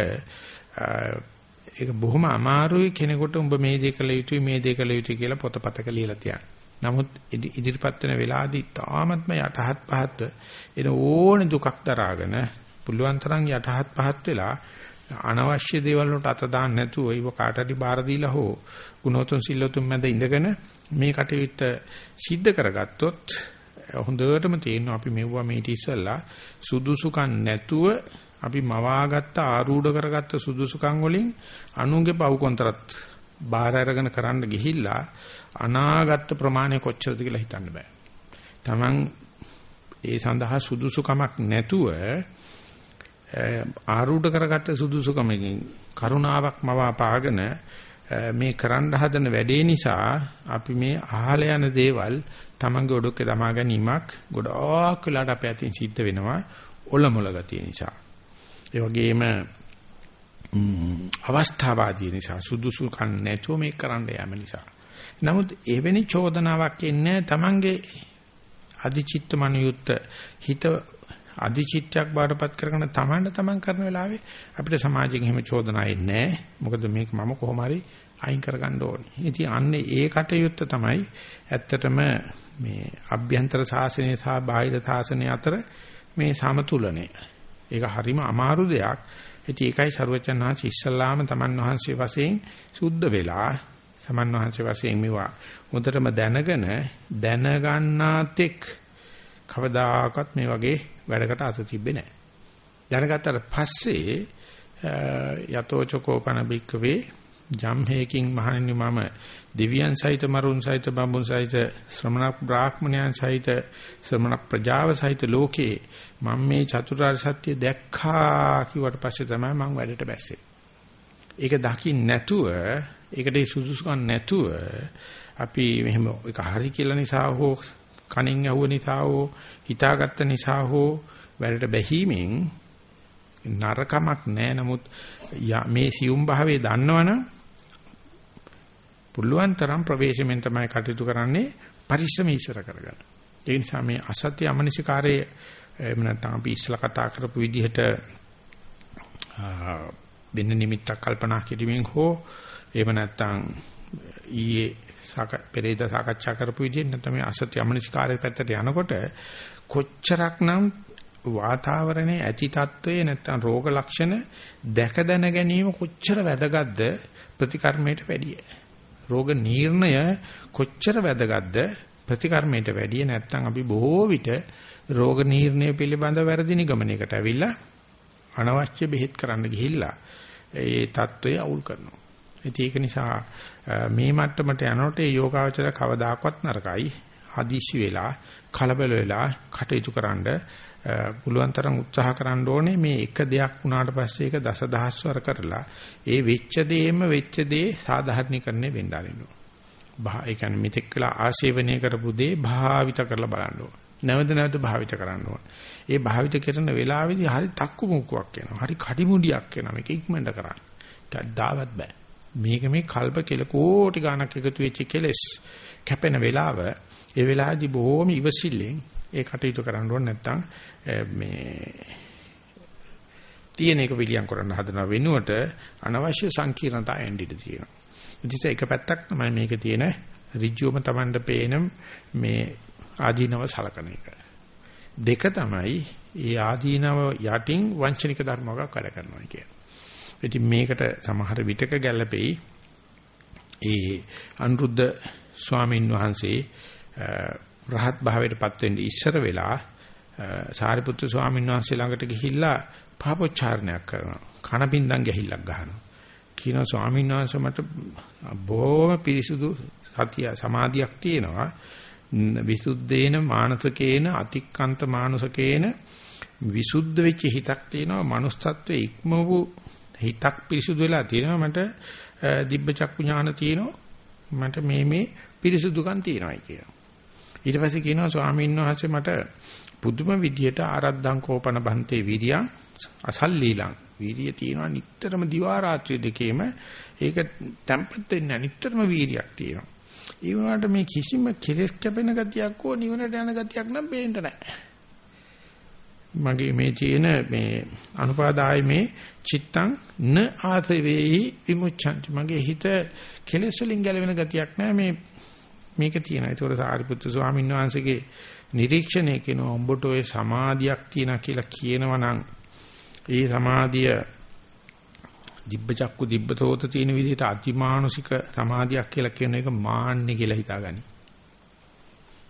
ඒක බොහොම අමාරුයි කෙනෙකුට උඹ මේ දේ කළ යුතුයි මේ දේ කළ යුතුයි කියලා පොතපතක ලියලා තියන්න. නමුත් ඉදිරිපත් වෙන වෙලාවදී තාමත්ම යටහත් පහත් එන ඕන දුකක් දරාගෙන පුළුවන් තරම් යටහත් පහත් වෙලා අනවශ්‍ය දේවල් වලට අත දාන්න නැතුව ඒව කාට හරි බාර දීලා හෝ ගුණෝතුන් සිල්ලෝතුන් මැද ඉඳගෙන මේ කටයුත්ත සිද්ධ කරගත්තොත් හොඳටම තේරෙනවා අපි මෙවුවා මේ ඉතිස්සල්ලා සුදුසුකම් නැතුව අපි මවාගත්ත ආරූඪ කරගත්ත සුදුසුකම් වලින් අනුන්ගේ පව් කොන්තරත් බාහිර අරගෙන කරන්න ගිහිල්ලා අනාගත ප්‍රමාණය කොච්චරද කියලා හිතන්න බෑ. Taman ඒ සඳහා සුදුසුකමක් නැතුව ආරූඪ කරගත්ත සුදුසුකමකින් කරුණාවක් මවා පාගෙන මේ කරන්න හදන වැඩේ නිසා අපි මේ අහල යන දේවල් Tamanගේ ඔඩොක්කේ දමා ගැනීමක් ගොඩාක් වෙලාට අපේ අතින් සිද්ධ වෙනවා ඔලමුල ගතිය නිසා. ඒ වගේම අවස්ථාවාදී නිසා සුදුසුකම් නැතුව මේක කරන්න යාම නිසා. නමුත් එවැනි චෝදනාවක් එන්නේ තමන්ගේ අධිචිත්ත මනියුත් හිත අධිචිත්තයක් බාටපත් කරගෙන තමන්ට තමන් කරන වෙලාවේ අපිට සමාජයෙන් එහෙම චෝදනා එන්නේ නැහැ. මොකද මේක මම කොහොම හරි අයින් කරගන්න ඕනේ. ඉතින් අන්නේ ඒ කටයුත්ත තමයි ඇත්තටම මේ අභ්‍යන්තර සාසනය සහ බාහිර සාසනය අතර මේ සමතුලනය. ඒක හරිම අමාරු දෙයක්. ඉතින් ඒකයි ਸਰවචන් වහන්සේ ඉස්සල්ලාම තමන් වහන්සේ වශයෙන් සුද්ධ වෙලා තමන් වහන්සේ වශයෙන් මේවා හොඳටම දැනගෙන දැනගන්නාතෙක් කවදාකවත් මේ වගේ වැඩකට අත තිබ්බේ නැහැ. දැනගත්තට පස්සේ යතෝචකෝපන බික්කවේ ජම්හේකින් මහණෙනි මම දෙවියන් සහිත මරුන් සහිත බඹුන් සහිත ශ්‍රමණ බ්‍රාහ්මණයන් සහිත ශ්‍රමණ ප්‍රජාව සහිත ලෝකේ මම මේ චතුරාර්ය සත්‍ය දැක්කා කිව්වට පස්සේ තමයි මම වැඩට බැස්සේ. ඒක දකින්න නැතුව ඒකට සුසුසුකම් නැතුව අපි මෙහෙම ඒක හරි කියලා නිසා හෝ කණින් ඇහුව නිසා හෝ හිතාගත්ත නිසා හෝ වැඩට බැහිමෙන් නරකමක් නැහැ නමුත් මේ සියුම් භාවයේ දන්නවනම් පුළුවන් තරම් ප්‍රවේශමෙන් තමයි කටයුතු කරන්නේ පරිස්සම ඉස්සර කරගන්න. ඒ නිසා මේ අසත්‍ය අමනසිකාරයේ එහෙම නැත්නම් අපි ඉස්සලා කතා කරපු විදිහට වෙන නිමිත්තක් කල්පනා කිරීමෙන් හෝ එහෙම නැත්නම් ඊයේ පෙරේද සාකච්ඡා කරපු විදිහට නැත්නම් මේ අසත්‍ය අමනසිකාරයේ පැත්තට යනකොට කොච්චරක්නම් වාතාවරණයේ ඇති తත්වයේ නැත්නම් රෝග ලක්ෂණ දැක දැන ගැනීම කොච්චර වැදගත්ද ප්‍රතිකර්මයට වැඩිය. රෝග නිర్ణය කොච්චර වැදගත්ද ප්‍රතිකර්මයට වැඩිය නැත්නම් අපි බොහෝ විට රෝග නිర్ణය පිළිබඳ වැරදි නිගමනයකට ඇවිල්ලා අනවශ්‍ය බෙහෙත් කරන්න ගිහිල්ලා ඒ తত্ত্বය අවුල් කරනවා. ඉතින් ඒක නිසා මේ මට්ටමට යනකොට ඒ යෝගාවචර කවදාකවත් නරකයි. හදිසි වෙලා කලබල වෙලා කටයුතු කරන්න පුළුවන් තරම් උත්සාහ කරන්න ඕනේ මේ එක දෙයක් වුණාට පස්සේ ඒක දසදහස්වර කරලා ඒ වෙච්ච දේම වෙච්ච දේ සාධාරණීකරණය වෙන්න ආරිනවා. බා ඒ කියන්නේ මෙතෙක් කළා ආශේවනය කරපු දේ භාවිත කරලා බලන්න ඕන. නැවත නැවත භාවිත කරන්න ඕන. ඒ භාවිත කරන වෙලාවේදී හරි තක්කු මුක්කුවක් එනවා. හරි කඩිමුඩියක් එනවා. මේක ඉක්මනට කරන්න. කද්දාවත් බෑ. මේක මේ කල්ප කෙල කෝටි ගණක් එකතු වෙච්ච කෙලස් කැපෙන වෙලාව ඒ වෙලාවේදී බොහොම ඉවසිල්ලෙන් ඒ කටයුතු කරන්න ඕන නැත්නම් මේ තියෙන එක පිළියම් කරන්න හදන වෙනුවට අනවශ්‍ය සංකීර්ණතා එන්න ඉඩ තියෙනවා. ඉතින් ඒක පැත්තක් තමයි මේක තියෙන ඍජුවම Tamanට පේන මේ ආදීනව සලකන එක. දෙක තමයි ඒ ආදීනව යටින් වංචනික ධර්මයක් වැඩ කරනවා කියන්නේ. ඉතින් මේකට සමහර විටක ගැළපෙයි ඒ අනුරුද්ධ ස්වාමීන් වහන්සේ රහත් භාවයටපත් වෙන්න ඉස්සර වෙලා සාරිපුත්තු ස්වාමීන් වහන්සේ ළඟට ගිහිල්ලා පාපොච්චාරණයක් කරනවා. කනපින්දම් ගැහිල්ලක් ගහනවා. කියන ස්වාමීන් වහන්සේ මට බොහොම පිරිසුදු සතිය සමාධියක් තියෙනවා. විසුද්ධේන මානසකේන අතික්කන්ත මානසකේන විසුද්ධ වෙච්ච හිතක් තියෙනවා. manussත්වයේ ඉක්ම වූ හිතක් පිරිසුදු වෙලා තියෙනවා. මට දිබ්බ චක්කු ඥාන තියෙනවා. මට මේ මේ පිරිසුදුකම් තියෙනවායි කියනවා. ඊට පස්සේ කියනවා ස්වාමීන් වහන්සේ මට පුදුම විදියට ආරද්ධං කෝපන බන්තේ විරියං අසල්ලීලං. වීරිය තියෙනවා නිටතරම දිවා රාත්‍රී දෙකේම. ඒක තැම්පත් වෙන්නේ නිටතරම වීරියක් තියෙනවා. ඒ වුණාට මේ කිසිම කෙලෙස් කැපෙන ගතියක් හෝ නිවනට යන ගතියක් නම් පේන්න නැහැ. මගේ මේ තියෙන මේ අනුපාදාය මේ චිත්තං න ආසවේහි විමුච්ඡanti. මගේ හිත කෙලෙස් වලින් ගැලවෙන ගතියක් නැහැ. මේ මේක තියෙනවා ඒතකොට සාරිපුත්තු ස්වාමීන් වහන්සේගේ නිරීක්ෂණය කියනවා උඹට ඔය සමාධියක් තියෙනවා කියලා කියනවා නම් ඒ සමාධිය දිබ්බ චක්කු දිබ්බ තෝත තියෙන විදිහට අතිමානුෂික සමාධියක් කියලා කියන එක මාන්නේ කියලා හිතාගනි.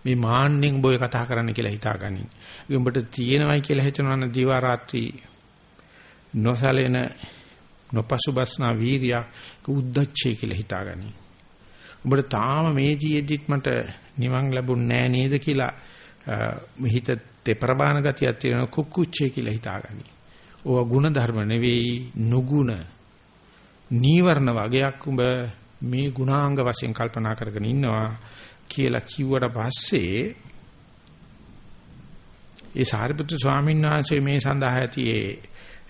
මේ මාන්නෙන් බොය කතා කරන්න කියලා හිතාගනි. උඹට තියෙනවයි කියලා හිතනවා නම් දිවා රාත්‍රී නොසලෙන නොපසුබස්නා වීරිය උද්දච්චය කියලා හිතාගනි. උඹට තාම මේ ජීෙද්දිත් මට නිවන් ලැබුන්නේ නෑ නේද කියලා හිත තෙපරබාන ගතියක් තියෙන කුක්කුච්චේ කියලා හිතාගනි. ඕවා ಗುಣ ධර්ම නෙවෙයි නුගුණ නීවරණ වගයක් උඹ මේ ගුණාංග වශයෙන් කල්පනා කරගෙන ඉන්නවා කියලා කිව්වට පස්සේ ඒ සාරිපුත්‍ර ස්වාමීන් වහන්සේ මේ සඳහා ඇති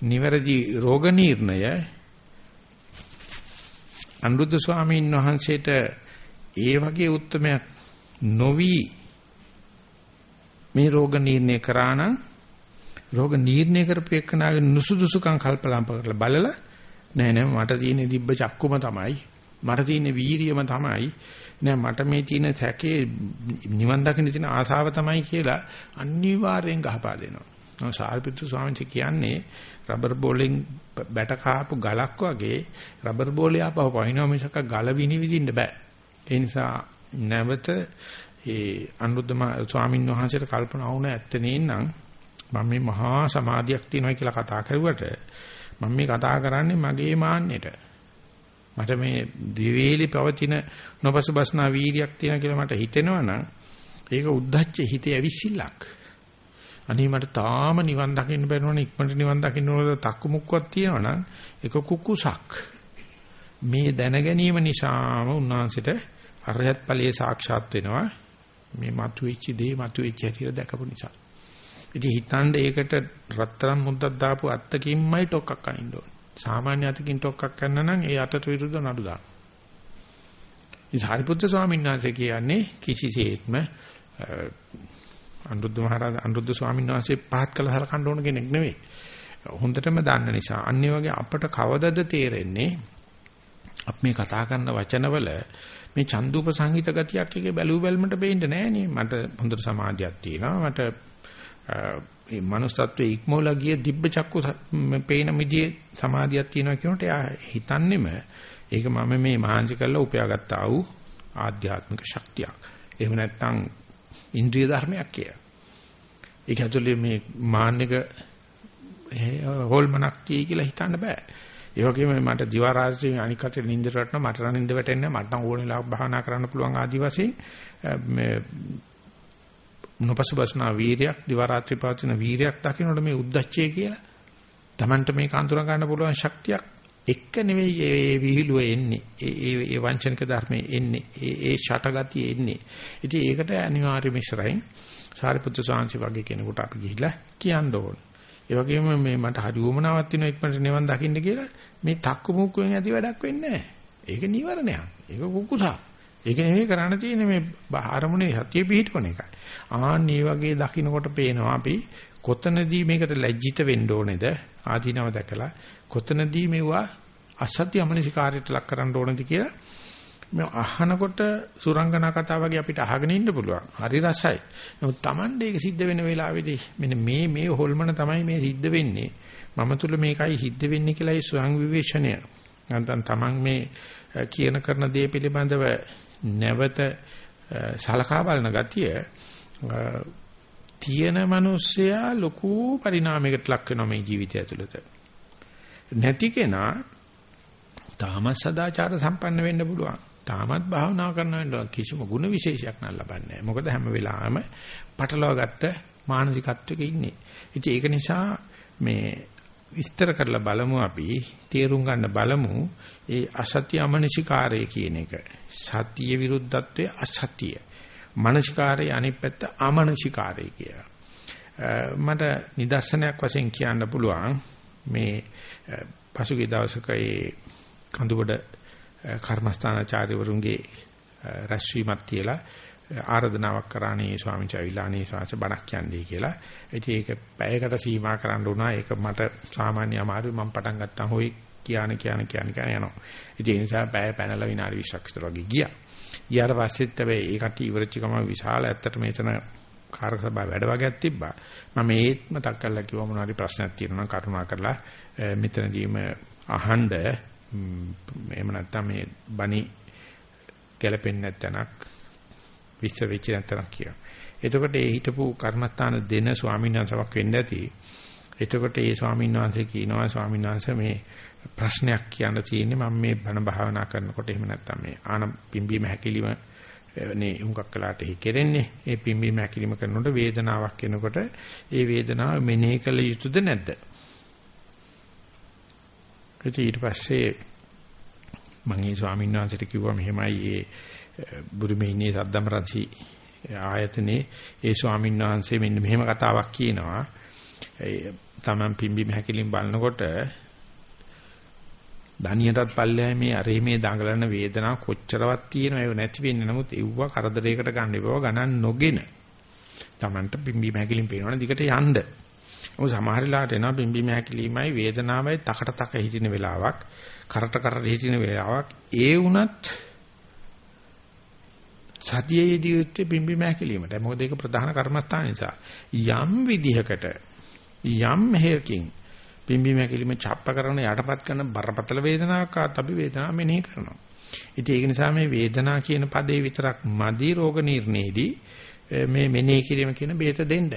නිවැරදි රෝග නිర్ణය අනුරුද්ධ ස්වාමීන් වහන්සේට ඒ වගේ උත්මයක් නොවි මේ රෝග නිర్ణය කරා නම් රෝග නිర్ణය කරපු එක්කනාගේ නුසුදුසුකම් කල්පලාම්ප කරලා බලලා නෑ නෑ මට තියෙන දිබ්බ චක්කුම තමයි මට තියෙන වීරියම තමයි නෑ මට මේ තියෙන සැකේ නිවන් දකින්න තියෙන ආසාව තමයි කියලා අනිවාර්යෙන් ගහපා දෙනවා. සාරිපුත්තු ස්වාමීන් කියන්නේ රබර් බෝලෙන් බැට කාපු ගලක් වගේ රබර් බෝලේ ආපහු පහිනව මිසක ගල විනිවිදින්න බෑ. ඒ නිසා නැවත ඒ අනුරුද්ධ ස්වාමීන් වහන්සේට කල්පනා වුණා ඇත්තේ නේනම් මම මේ මහා සමාධියක් තියෙනවා කියලා කතා කරුවට මම මේ කතා කරන්නේ මගේ මාන්නෙට. මට මේ දිවේලි පවතින නොපසුබස්නා වීරියක් තියෙන කියලා මට හිතෙනවා නම් ඒක උද්දච්ච හිතේ ඇවිස්සිල්ලක්. අනේ මට තාම නිවන් දකින්න බැරිවනේ ඉක්මනට නිවන් දකින්න ඕනද තක්කු මුක්කක් තියෙනවා නම් ඒක කුකුසක්. මේ දැන ගැනීම නිසාම උන්වහන්සේට අරහත් ඵලයේ සාක්ෂාත් වෙනවා. මේ මතුවෙච්ච දේ මතුවෙච්ච හැටියට දැකපු නිසා. ඉතින් හිතන්න ඒකට රත්තරන් මුද්දක් දාපු අත්තකින්මයි ටොක්ක්ක් අනින්න ඕනේ. සාමාන්‍ය අතකින් ටොක්ක්ක් කරන්න නම් ඒ අතට විරුද්ධ නඩු දාන්න. ඉතින් සාරිපුත්‍ර ස්වාමීන් වහන්සේ කියන්නේ කිසිසේත්ම අනුරුද්ධ මහරජා අනුරුද්ධ ස්වාමීන් වහන්සේ පහත් කළ හරකන්න ඕන කෙනෙක් නෙවෙයි. හොඳටම දන්න නිසා අනිත් වගේ අපට කවදද තේරෙන්නේ අපි මේ කතා කරන වචනවල මේ චන්දුප සංහිත ගතියක් එකේ බැලු බැලමට බෙන්න නෑනේ. මට හොඳට සමාධියක් තියෙනවා. මට මේ manussත්වයේ ඉක්මෝලා ගිය දිබ්බ චක්කු පේන මිදියේ සමාධියක් තියෙනවා කියනකොට එයා හිතන්නේම ඒක මම මේ මහන්සි කරලා උපයාගත්ත ආ වූ ආධ්‍යාත්මික ශක්තියක්. එහෙම නැත්නම් ඉන්ද්‍රිය ධර්මයක් කියලා. ඒක ඇතුලේ මේ මාන්නක හොල්මනක් tie කියලා හිතන්න බෑ. ඒ වගේම මට දිවා රාත්‍රියේ අනික් කටේ නිින්දට වටන මට නම් නිින්ද වැටෙන්නේ මට නම් ඕන වෙලාවක භාවනා කරන්න පුළුවන් ආදි වශයෙන් මේ නොපසුබස්නා වීරයක් දිවා රාත්‍රී පවතින වීරයක් දකින්නකොට මේ උද්දච්චය කියලා Tamanට මේක අඳුර ගන්න පුළුවන් ශක්තියක් එක නෙවෙයි ඒ විහිළුව එන්නේ ඒ ඒ වංචනික ධර්මයේ එන්නේ ඒ ඒ ෂටගතිය එන්නේ ඉතින් ඒකට අනිවාර්ය මිශ්‍රයින් සාරිපුත්‍ර සාංශි වගේ කෙනෙකුට අපි ගිහිල්ලා කියන්න ඕන ඒ වගේම මේ මට හරි උමනාවක් තියෙන ඉක්මනට නිවන් දකින්න කියලා මේ තක්කු මුක්කුවෙන් ඇති වැඩක් වෙන්නේ නැහැ. ඒක නිවරණයක්. ඒක කුකුසා. ඒක නෙවෙයි කරන්න තියෙන්නේ මේ ආරමුණේ සතිය පිහිටවන එකයි. ආන් මේ වගේ දකින්නකොට පේනවා අපි කොතනදී මේකට ලැජ්ජිත වෙන්න ඕනේද? ආදීනව දැකලා කොතනදී මෙවුවා අසත්‍ය අමනසිකාරයට ලක් කරන්න ඕනේද කියලා මේ අහනකොට සුරංගනා කතා වගේ අපිට අහගෙන ඉන්න පුළුවන්. හරි රසයි. නමුත් Tamande ඒක සිද්ධ වෙන වෙලාවේදී මෙන්න මේ මේ හොල්මන තමයි මේ සිද්ධ වෙන්නේ. මම තුල මේකයි සිද්ධ වෙන්නේ කියලා ඒ ස්වයං විවේචනය. නැත්නම් Taman මේ කියන කරන දේ පිළිබඳව නැවත සලකා බලන ගතිය තියෙන මිනිස්සයා ලොකු පරිණාමයකට ලක් වෙනවා මේ ජීවිතය ඇතුළත. නැති කෙනා තාම සදාචාර සම්පන්න වෙන්න පුළුවන්. තාමත් භාවනා කරනවා කිසිම ಗುಣ විශේෂයක් නෑ ලබන්නේ. මොකද හැම වෙලාවෙම පටලවා ගත්ත මානසිකත්වයක ඉන්නේ. ඉතින් ඒක නිසා මේ විස්තර කරලා බලමු අපි තේරුම් ගන්න බලමු ඒ අසත්‍ය අමනසිකාරය කියන එක. සතිය විරුද්ධත්වයේ අසත්‍ය. මනසිකාරයේ අනිත් පැත්ත අමනසිකාරය කියලා. මට නිදර්ශනයක් වශයෙන් කියන්න පුළුවන් මේ පසුගිය දවසක ඒ කඳුබඩ කර්මස්ථානාචාර්යවරුන්ගේ රැස්වීමක් තියලා ආරාධනාවක් කරානේ ස්වාමීන් වහන්සේ අවිලානේ ශාස්ත්‍ර බණක් කියන්නේ කියලා. ඉතින් ඒක පැයකට සීමා කරන්න උනා. ඒක මට සාමාන්‍ය අමාරුයි මම පටන් ගත්තාම හොයි කියන කියන කියන කියන යනවා. ඉතින් ඒ නිසා පැය පැනලා විනාඩි 20ක් විතර වගේ ගියා. ඊට පස්සෙත් හැබැයි ඒ කටි ඉවරච්ච ගම විශාල ඇත්තට මේතන කාර්ය සභාව වැඩ වගේක් තිබ්බා. මම ඒත් මතක් කරලා කිව්වා මොනවාරි ප්‍රශ්නයක් තියෙනවා නම් කරුණා කරලා මෙතනදීම අහන්න එහෙම නැත්නම් මේ බණි ගැලපෙන්නේ නැත්නම්ක් විශ්ව වෙච්ච නැත්නම්ක් කියනවා. එතකොට ඒ හිටපු කර්මස්ථාන දෙන ස්වාමීන් වහන්සේවක් වෙන්න ඇති. එතකොට ඒ ස්වාමීන් වහන්සේ කියනවා ස්වාමීන් වහන්සේ මේ ප්‍රශ්නයක් කියන්න තියෙන්නේ මම මේ බණ භාවනා කරනකොට එහෙම නැත්නම් මේ ආන පිම්බීම හැකිලිම නේ හුඟක් කලකට හි කෙරෙන්නේ. ඒ පිම්බීම හැකිලිම කරනකොට වේදනාවක් එනකොට ඒ වේදනාව මෙනෙහි කළ යුතුද නැද්ද? ඊට පස්සේ මම ඒ ස්වාමීන් වහන්සේට කිව්වා මෙහෙමයි ඒ බුරුමේ ඉන්නේ සද්දමරන්සි ආයතනේ. ඒ ස්වාමීන් වහන්සේ මෙන්න මෙහෙම කතාවක් කියනවා. ඒ තමන් පිම්බිම හැකිලින් බලනකොට දණියටත් පල්ලෙහා මේ අරේ මේ දඟලන වේදනාව කොච්චරවත් තියෙනව ඒව නැති වෙන්නේ නමුත් ඒව කරදරයකට ගන්න ඒව ගණන් නොගෙන තමන්ට පිම්බිම හැකිලින් පේනවනේ දිගට යන්න මොකද සමහර වෙලාවට එනවා බිම්බිම හැකිලීමයි වේදනාවයි තකට තක හිටින වෙලාවක් කරට කරට හිටින වෙලාවක් ඒ වුණත් සතියේදී යුත්තේ බිම්බිම හැකිලීමට. මොකද ඒක ප්‍රධාන කර්මස්ථාන නිසා. යම් විදිහකට යම් හේයකින් පිම්බි මැකිලිම ڇප්ප කරන යටපත් කරන බරපතල වේදනාවක් ආත් අපි වේදනාව මෙනෙහි කරනවා. ඉතින් ඒක නිසා මේ වේදනාව කියන ಪದේ විතරක් මදි රෝග නිర్ణයේදී මේ මෙනෙහි කිරීම කියන බේත දෙන්න.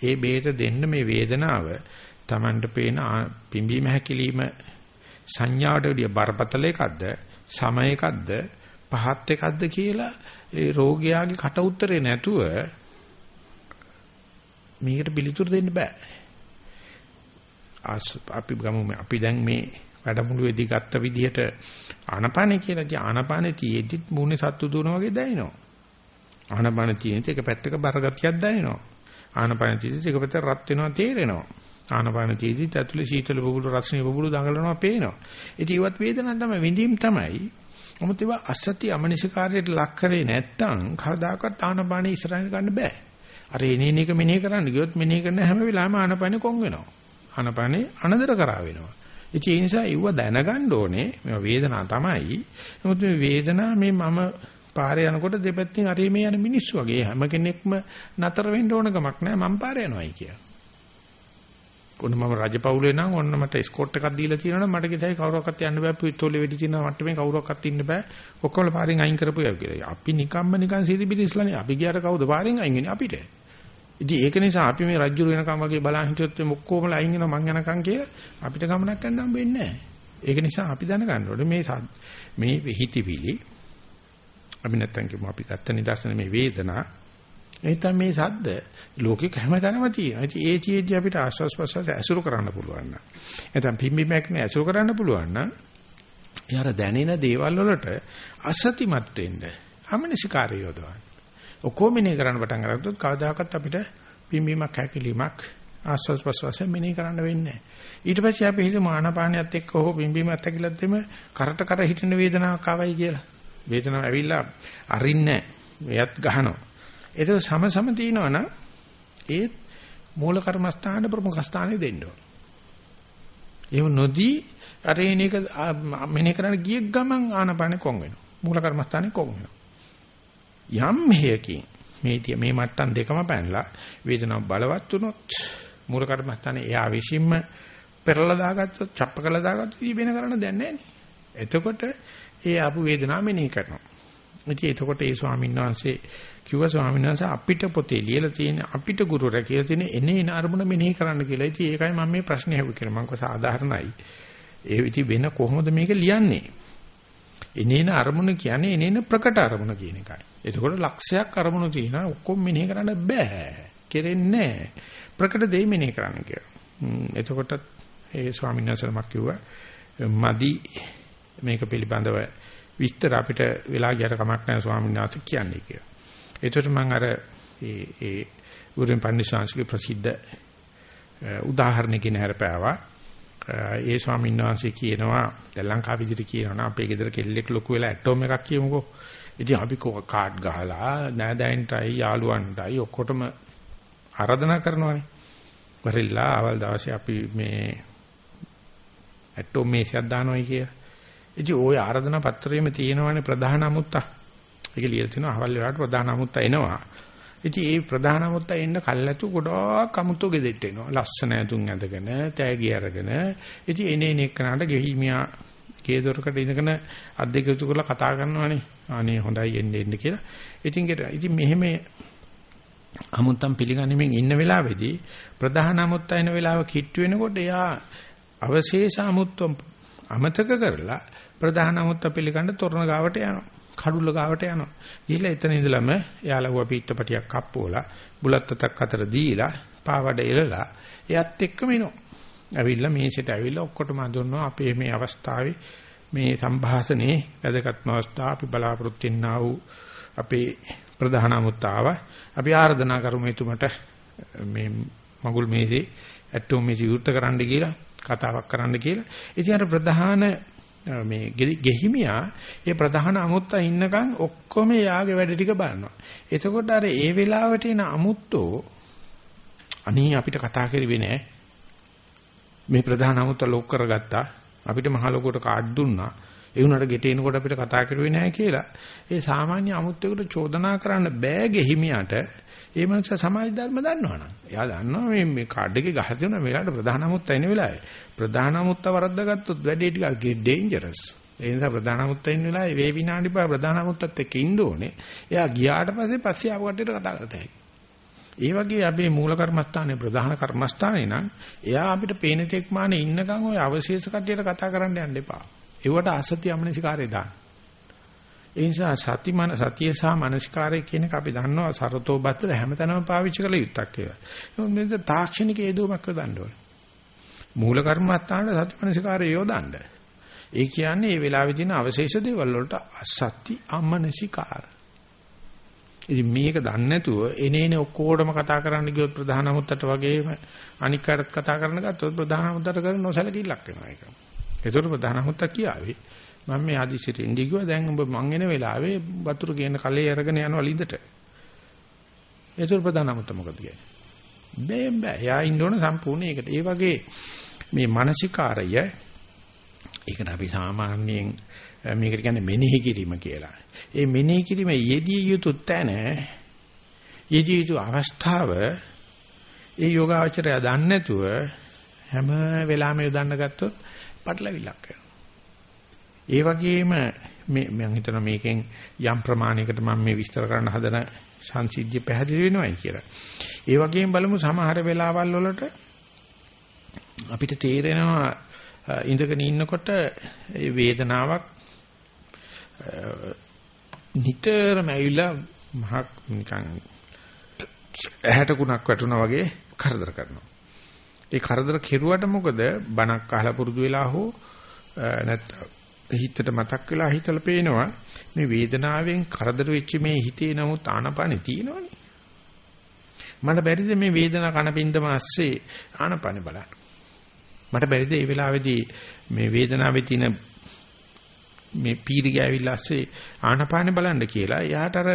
ඒ බේත දෙන්න මේ වේදනාව Tamanට පේන පිම්බි මැකිලිම සංඥාට විදිය බරපතල එකක්ද සමයකක්ද පහත් එකක්ද කියලා ඒ රෝගියාගේ කට උත්තරේ නැතුව මේකට පිළිතුරු දෙන්න බෑ. අපි ගමු අපි දැන් මේ වැඩමුළුවේදී ගත්ත විදිහට ආනපානේ කියලා ඉතින් ආනපානේ තියේදිත් මූණේ සත්තු දුවන වගේ දැනෙනවා. ආනපාන තියෙන එක පැත්තක බර ගතියක් දැනෙනවා. ආනපාන තීතිත් එක පැත්තට රත් වෙනවා තේරෙනවා. ආනපාන තීතිත් ඇතුලේ සීතල බබුළු රස්නේ බබුළු දඟලනවා පේනවා. ඉතින් ඒවත් වේදනාවක් තමයි විඳීම් තමයි. නමුත් ඒවා අසත්‍ය අමනිසිකාරයට ලක් කරේ නැත්තම් කවදාකවත් ආනපාන ඉස්සරහින් ගන්න බෑ. අර එනේන එක මෙනෙහි කරන්න ගියොත් මෙනෙහි කරන හැම වෙලාවෙම ආනපාන කොන් වෙනවා. ආනපානේ අනදර කරා වෙනවා. ඒ නිසා ඒව දැනගන්න ඕනේ මේ වේදනාව තමයි. නමුත් මේ වේදනාව මේ මම පාරේ යනකොට දෙපැත්තෙන් අරේ මේ යන මිනිස්සු වගේ හැම කෙනෙක්ම නතර වෙන්න ඕන ගමක් නැහැ මම පාරේ යනවායි කියලා. ඔන්න මම රජපෞලේ නම් ඔන්න මට එස්කෝට් එකක් දීලා තියෙනවා නම් මට කිතයි කවුරක්වත් යන්න බෑ පිටෝලේ වෙඩි තියෙනවා මට මේ කවුරක්වත් ඉන්න බෑ ඔක්කොම පාරෙන් අයින් කරපුවා කියලා. අපි නිකම්ම නිකන් සිරිබිලිස්ලානේ අපි ගියාට කවුද පාරෙන් අයින් වෙන්නේ අපිට. ඉතින් ඒක නිසා අපි මේ රජ්ජුර වෙනකම් වගේ බලන් හිටියොත් ඔක්කොම ලයින් වෙනවා මං යනකම් කියලා අපිට ගමනක් ගන්න හම්බෙන්නේ නැහැ. ඒක නිසා අපි දැනගන්න ඕනේ මේ මේ හිතවිලි අපි නැත්තම් කියමු අපි ගත්ත නිදර්ශන මේ වේදනා නැත්නම් මේ සද්ද ලෝකෙ හැමතැනම තියෙනවා. ඉතින් ඒ චේදී අපිට ආස්වාස් ප්‍රසවාස ඇසුරු කරන්න පුළුවන් නම් නැත්නම් පිම්බි මැක්නේ ඇසුරු කරන්න පුළුවන් නම් යාර දැනෙන දේවල් වලට අසතිමත් වෙන්න අමනසිකාරය යොදවන්න. ඔක්කොම මෙනේ කරන්න පටන් අරගත්තොත් කවදාකවත් අපිට පිම්බීමක් හැකිලීමක් ආස්වාස් ප්‍රසවාස මෙනේ කරන්න වෙන්නේ නැහැ. ඊට පස්සේ අපි හිතමු ආනාපානියත් එක්ක හෝ පිම්බීමත් හැකිලත් දෙම කරට කර හිටින වේදනාවක් ආවයි කියලා. වේදනාව ඇවිල්ලා අරින්නේ නැහැ. එයත් ගහනවා. ඒක සම සම තිනවනම් ඒ මූල කර්මස්ථාන ප්‍රමුඛ ස්ථානෙ දෙන්න ඕන. එහෙම නොදී අර එනක මෙනේ කරන්න ගිය ගමන් ආනපානෙ කොන් වෙනවා. මූල කර්මස්ථානෙ කොන් වෙනවා. යම් හේයකින් මේ මේ මට්ටම් දෙකම පැනලා වේදනාව බලවත් වුණොත් මූල කර්මස්ථානේ එයා විශ්ින්ම පෙරලා දාගත්තොත් චප්ප කළා දාගත්තොත් ඊ වෙන කරන්න දෙයක් නැහැ එතකොට ඒ ආපු වේදනාව මෙනෙහි කරනවා. ඉතින් එතකොට ඒ ස්වාමීන් වහන්සේ කිව්වා ස්වාමීන් වහන්සේ අපිට පොතේ ලියලා තියෙන අපිට ගුරුවරයා කියලා තියෙන එනේ එන අරමුණ මෙනෙහි කරන්න කියලා. ඉතින් ඒකයි මම මේ ප්‍රශ්නේ අහුවේ කියලා. මම කව සාධාරණයි. ඒ ඉතින් වෙන කොහොමද මේක ලියන්නේ? එනේන අරමුණ කියන්නේ එනේන ප්‍රකට අරමුණ කියන එකයි. එතකොට ලක්ෂයක් අරමුණු තියෙනවා ඔක්කොම මෙනෙහි කරන්න බෑ. කෙරෙන්නේ නැහැ. ප්‍රකට දෙයි මෙනෙහි කරන්න කියලා. එතකොට ඒ ස්වාමීන් වහන්සේමක් කිව්වා මදි මේක පිළිබඳව විස්තර අපිට වෙලා ගියට කමක් නැහැ ස්වාමීන් වහන්සේ කියන්නේ කියලා. ඒකට මම අර ඒ ඒ ගුරුන් පන්සිංශගේ ප්‍රසිද්ධ උදාහරණකින් හරපාවා. ඒ ස්වාමීන් වහන්සේ කියනවා දැන් ලංකාව විදිහට කියනවා අපේ ගෙදර කෙල්ලෙක් ලොකු වෙලා ඇටෝම් එකක් කියමුකෝ. ඉතින් අපි කාඩ් ගහලා නෑදෑයන්ටයි යාළුවන්ටයි ඔක්කොටම ආරාධනා කරනවානේ. වරිල්ලා අවල් දවසේ අපි මේ ඇටෝම් මේසයක් දානවායි කියලා. ඉතින් ওই ආරාධනා පත්‍රයේම තියෙනවානේ ප්‍රධාන අමුත්තා. ඒක ලියලා තිනවා අවල් වෙලාවට ප්‍රධාන අමුත්තා එනවා. ඉතින් ඒ ප්‍රධාන අමුත්තා එන්න කල්ැතු ගොඩාක් අමුතු ගෙදෙට්ට එනවා. ලස්සන ඇඳුම් ඇඳගෙන, තෑගි අරගෙන. ඉතින් එනේ එනේ එක්කනට ගෙහිමියා ගේ දොරකට ඉඳගෙන අද්දෙක යුතු කරලා කතා කරනවානේ. අනේ හොඳයි එන්න එන්න කියලා. ඉතින් ඉතින් මෙහෙම අමුත්තම් පිළිගනිමින් ඉන්න වෙලාවේදී ප්‍රධාන අමුත්තා එන වෙලාව කිට්ටු වෙනකොට එයා අවශේෂ අමුත්තම් අමතක කරලා ප්‍රධාන අමුත්තා පිළිගන්න තොරණ ගාවට යනවා. කඩුල්ල ගාවට යනවා. ගිහිල්ලා එතන ඉඳලම යාළුව පිටපටියක් කප්පෝලා බුලත් අතක් අතර දීලා පාවඩ එලලා එයත් එක්කම එනවා. ඇවිල්ලා මේසෙට ඇවිල්ලා ඔක්කොටම අඳුරනවා අපේ මේ අවස්ථාවේ මේ සංഭാෂණේ වැදගත්ම අවස්ථාව අපි බලාපොරොත්තු වෙනා වූ අපේ ප්‍රධාන අමුත්තාව අපි ආරාධනා කරමු එතුමට මේ මගුල් මේසේ ඇටෝම් මේසෙ විවෘත කරන්න කියලා කතාවක් කරන්න කියලා. ඉතින් අර ප්‍රධාන මේ ගෙහිමියා ඒ ප්‍රධාන අමුත්තා ඉන්නකන් ඔක්කොම යාගේ වැඩ ටික බලනවා. එතකොට අර ඒ වෙලාවට එන අමුත්තෝ අනී අපිට කතා කරුවේ නෑ. මේ ප්‍රධාන අමුත්තා ලොක් කරගත්තා. අපිට මහ ලොකුවට කාඩ් දුන්නා. ඒ උනට ගෙට එනකොට අපිට කතා කරුවේ නෑ කියලා. ඒ සාමාන්‍ය අමුත්තෙකුට චෝදනා කරන්න බෑ ගෙහිමියාට. ඒ මනුස්සයා සමාජ ධර්ම දන්නවනම්. එයා දන්නවා මේ මේ කාඩ් එකේ ගහලා තියෙන වෙලාවට ප්‍රධාන අමුත්තා එන වෙලාවේ. ප්‍රධාන මුත්ත වරද්දාගත්තොත් වැඩේ ටිකක් ඩේන්ජරස්. ඒ නිසා ප්‍රධාන මුත්ත ඉන්න වෙලාවේ වේ විනාඩි පහ ප්‍රධාන මුත්තත් එක්ක ඉන්න ඕනේ. එයා ගියාට පස්සේ පස්සේ ආපු කට්ටියට කතා කරතයි. ඒ වගේ අපේ මූල කර්මස්ථානයේ ප්‍රධාන කර්මස්ථානේ නම් එයා අපිට පේන තෙක් මානේ ඉන්නකම් ওই අවශේෂ කට්ටියට කතා කරන්න යන්න එපා. ඒවට අසත්‍ය අමනසිකාරය දාන්න. ඒ නිසා සති මන සතිය සහ මනසිකාරය කියන එක අපි දන්නවා සරතෝ බත්තර හැමතැනම පාවිච්චි කළ යුත්තක් කියලා. මේක තාක්ෂණික හේතුවක් කරලා දාන්න ඕනේ. මූල කර්මස්ථානට සතිමනසිකාරය යොදන්න. ඒ කියන්නේ මේ වෙලාවේ තියෙන අවශේෂ දේවල් වලට අසත්‍ති අමනසිකාර. ඉතින් මේක දන්නේ නැතුව එනේන ඔක්කොටම කතා කරන්න ගියොත් ප්‍රධාන මුත්තට වගේම අනික් කාටත් කතා කරන්න ගත්තොත් ප්‍රධාන මුත්තට කරන නොසලකිල්ලක් වෙනවා ඒක. ඒතර ප්‍රධාන මුත්ත කියාවේ මම මේ ආදිසිට ඉඳි කිව්වා දැන් ඔබ මං එන වෙලාවේ වතුර කියන කලේ අරගෙන යනවා ලිඳට. ඒතර ප්‍රධාන මුත්ත මොකද කියන්නේ? බෑ බෑ. යා ඉන්න ඕන සම්පූර්ණ ඒකට. ඒ වගේ මේ මානසිකාරය ඒකට අපි සාමාන්‍යයෙන් මේකට කියන්නේ මෙනෙහි කිරීම කියලා. ඒ මෙනෙහි කිරීම යෙදිය යුතු තැන යෙදිය යුතු අවස්ථාව ඒ යෝගාවචරය දන්නේ නැතුව හැම වෙලාවෙම යොදන්න ගත්තොත් පටලවිලක් කරනවා. ඒ වගේම මේ මම හිතනවා මේකෙන් යම් ප්‍රමාණයකට මම මේ විස්තර කරන්න හදන සංසිද්ධිය පැහැදිලි වෙනවයි කියලා. ඒ වගේම බලමු සමහර වෙලාවල් වලට අපිට තේරෙනවා ඉඳගෙන ඉන්නකොට ඒ වේදනාවක් නිතරම ඇවිල්ලා මහක් නිකන් ඇහැට කුණක් වැටුණා වගේ කරදර කරනවා. ඒ කරදර කෙරුවට මොකද බණක් අහලා පුරුදු වෙලා හෝ නැත්නම් හිතට මතක් වෙලා හිතලා පේනවා මේ වේදනාවෙන් කරදර වෙච්ච මේ හිතේ නමුත් ආනපනෙ තියෙනවනේ. මට බැරිද මේ වේදනාව කනපින්දම ඇස්සේ ආනපනෙ බලන්න. මට බැරිද මේ වෙලාවේදී මේ වේදනාවේ තියෙන මේ පීරි ගෑවිලා ඇස්සේ ආනපානෙ බලන්න කියලා එයාට අර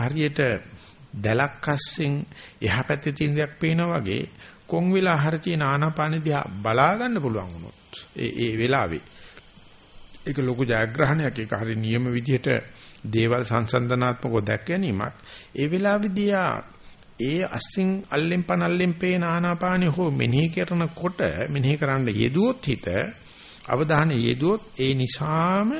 හරියට දැලක් අස්සෙන් එහා පැත්තේ තියෙන දෙයක් පේනා වගේ කොන් වෙලා හර තියෙන ආනපානෙ දිහා බලා ගන්න පුළුවන් වුණොත් ඒ ඒ වෙලාවේ. ඒක ලොකු ජයග්‍රහණයක්. ඒක හරි නියම විදිහට දේවල් සංසන්දනාත්මකව දැක් ගැනීමක්. ඒ වෙලාවේදී ඒ අස්සින් අල්ලෙන් පනල්ලෙන් පේන ආනාපානෙ හෝ මෙනෙහි කරනකොට මෙනෙහි කරන්න යෙදුවොත් හිත අවධානය යෙදුවොත් ඒ නිසාම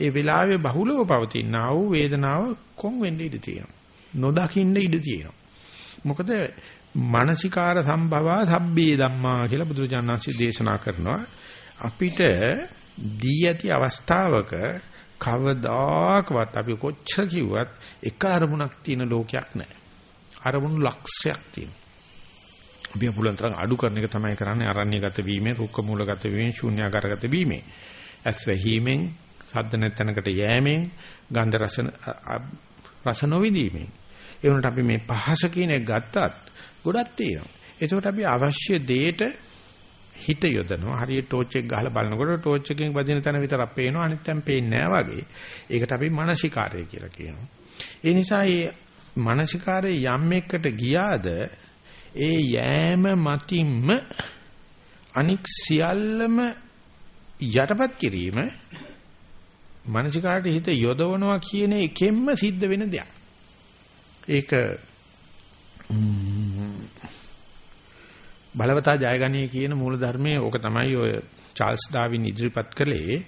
ඒ වෙලාවේ බහුලව පවතිනා වූ වේදනාව කොන් වෙන්න ඉඩ තියෙනවා. නොදකින්න ඉඩ තියෙනවා. මොකද මානසිකාර සම්භවා සබ්බේ ධම්මා කියලා බුදුරජාණන්සේ දේශනා කරනවා. අපිට දී ඇති අවස්ථාවක කවදාකවත් අපි කොච්චර කිව්වත් එක අරමුණක් තියෙන ලෝකයක් නැහැ. අරමුණු ලක්ෂයක් තියෙනවා. අපි පුළුවන් තරම් අඩු කරන එක තමයි කරන්නේ අරණ්‍යගත වීමෙන්, රුක්ක මූලගත වීමෙන්, ශූන්‍යාකාරගත වීමෙන්. ඇස් වැහිමෙන්, සද්ද නැතනකට යෑමෙන්, ගන්ධ රස රස නොවිදීමෙන්. ඒ වුණාට අපි මේ පහස කියන එක ගත්තත් ගොඩක් තියෙනවා. ඒකට අපි අවශ්‍ය දෙයට හිත යොදනවා. හරියට ටෝච් එක ගහලා බලනකොට ටෝච් එකෙන් වදින තැන විතරක් පේනවා. අනිත් තැන් පේන්නේ නැහැ වගේ. ඒකට අපි මානසිකාරය කියලා කියනවා. ඒ නිසා මේ මානසිකාරයේ යම් එකට ගියාද ඒ යෑම මතින්ම අනික් සියල්ලම යටපත් කිරීම මානසිකාට හිත යොදවනවා කියන එකෙන්ම සිද්ධ වෙන දෙයක්. ඒක බලවතා ජයගනී කියන මූල ධර්මයේ ඕක තමයි ඔය චාල්ස් ඩාවින් ඉදිරිපත් කළේ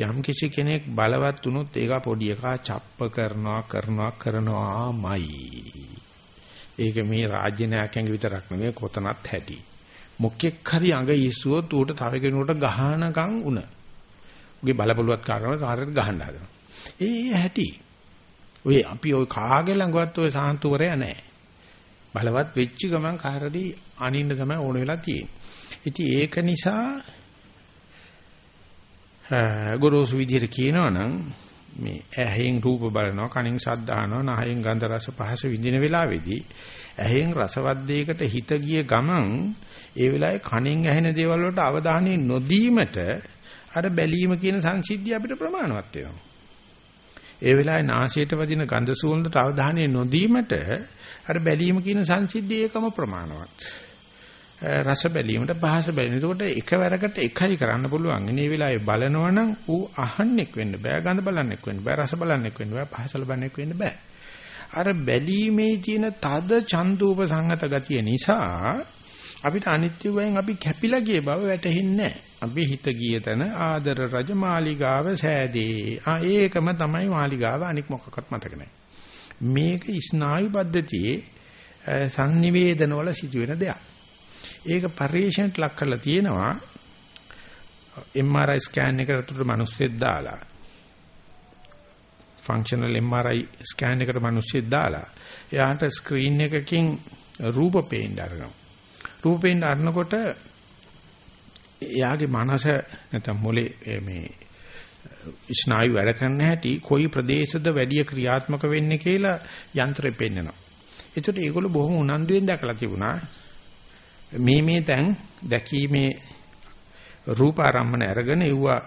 යම් කිසි කෙනෙක් බලවත් වුණොත් ඒක පොඩි එකා චප්ප කරනවා කරනවා කරනවාමයි ඒක මේ රාජ්‍ය නායකයන්ගේ විතරක් නෙවෙයි කොතනත් හැටි. මොකෙක් හරි අඟ ඉස්සුවොත් ඌට තව කෙනෙකුට ගහනකම් උන. උගේ බලපලුවත් කාරණා කාටද ගහන්න හදනවා. ඒ හැටි. ඔය අපි ඔය කාගේ ළඟවත් ඔය සාන්තුවරය නැහැ. බලවත් වෙච්ච ගමන් කාටරි අනින්න තමයි ඕන වෙලා තියෙන්නේ. ඉතින් ඒක නිසා ගොරෝසු විදිහට කියනවනම් මේ ඇහෙන් රූප බලනවා කනින් ශබ්ද අහනවා නහයෙන් ගන්ධ රස පහස විඳින වෙලාවේදී ඇහෙන් රසවත් දෙයකට හිත ගිය ගමන් ඒ වෙලාවේ කනින් ඇහෙන දේවල් වලට අවධානය නොදීමට අර බැලීම කියන සංසිද්ධිය අපිට ප්‍රමාණවත් වෙනවා. ඒ වෙලාවේ නාසයට වදින ගඳ සුවඳට අවධානය නොදීමට අර බැලීම කියන සංසිද්ධිය ඒකම ප්‍රමාණවත්. රස බැලීමට පහස බැලීම. එතකොට එකවරකට එකයි කරන්න පුළුවන්. මේ වෙලාවේ බලනවනම් ඌ අහන්නෙක් වෙන්න බෑ, ගඳ බලන්නෙක් වෙන්න බෑ, රස බලන්නෙක් වෙන්න බෑ, පහස ලබන්නෙක් වෙන්න බෑ. අර බැලීමේ තියෙන තද චන්දූප සංගත ගතිය නිසා අපිට අනිත්‍ය වයෙන් අපි කැපිලා ගිය බව වැටහෙන්නේ නැහැ. අපි හිත ගිය තැන ආදර රජ මාලිගාව සෑදේ. ආ ඒකම තමයි මාලිගාව අනික් මොකක්වත් මතක නැහැ. මේක ස්නායු පද්ධතියේ සංනිවේදන වල සිදුවෙන දෙයක්. ඒක පරිේශණයට ලක් කරලා තියෙනවා MRI ස්කෑන් එකකට අතුරට මිනිස්සෙක් දාලා ෆන්ක්ෂනල් MRI ස්කෑන් එකට මිනිස්සෙක් දාලා එයාට ස්ක්‍රීන් එකකින් රූප පේන්න අරනවා රූප පේන්න අරනකොට එයාගේ මනස නැත්නම් මොලේ මේ ස්නායු වැඩ කරන හැටි කොයි ප්‍රදේශද වැඩි ක්‍රියාත්මක වෙන්නේ කියලා යන්ත්‍රය පෙන්නනවා. ඒකට ඒගොල්ලෝ බොහොම උනන්දුවෙන් දැකලා තිබුණා. මේ මේ තැන් දැකීමේ රූපාරම්මන අරගෙන ඉවුවා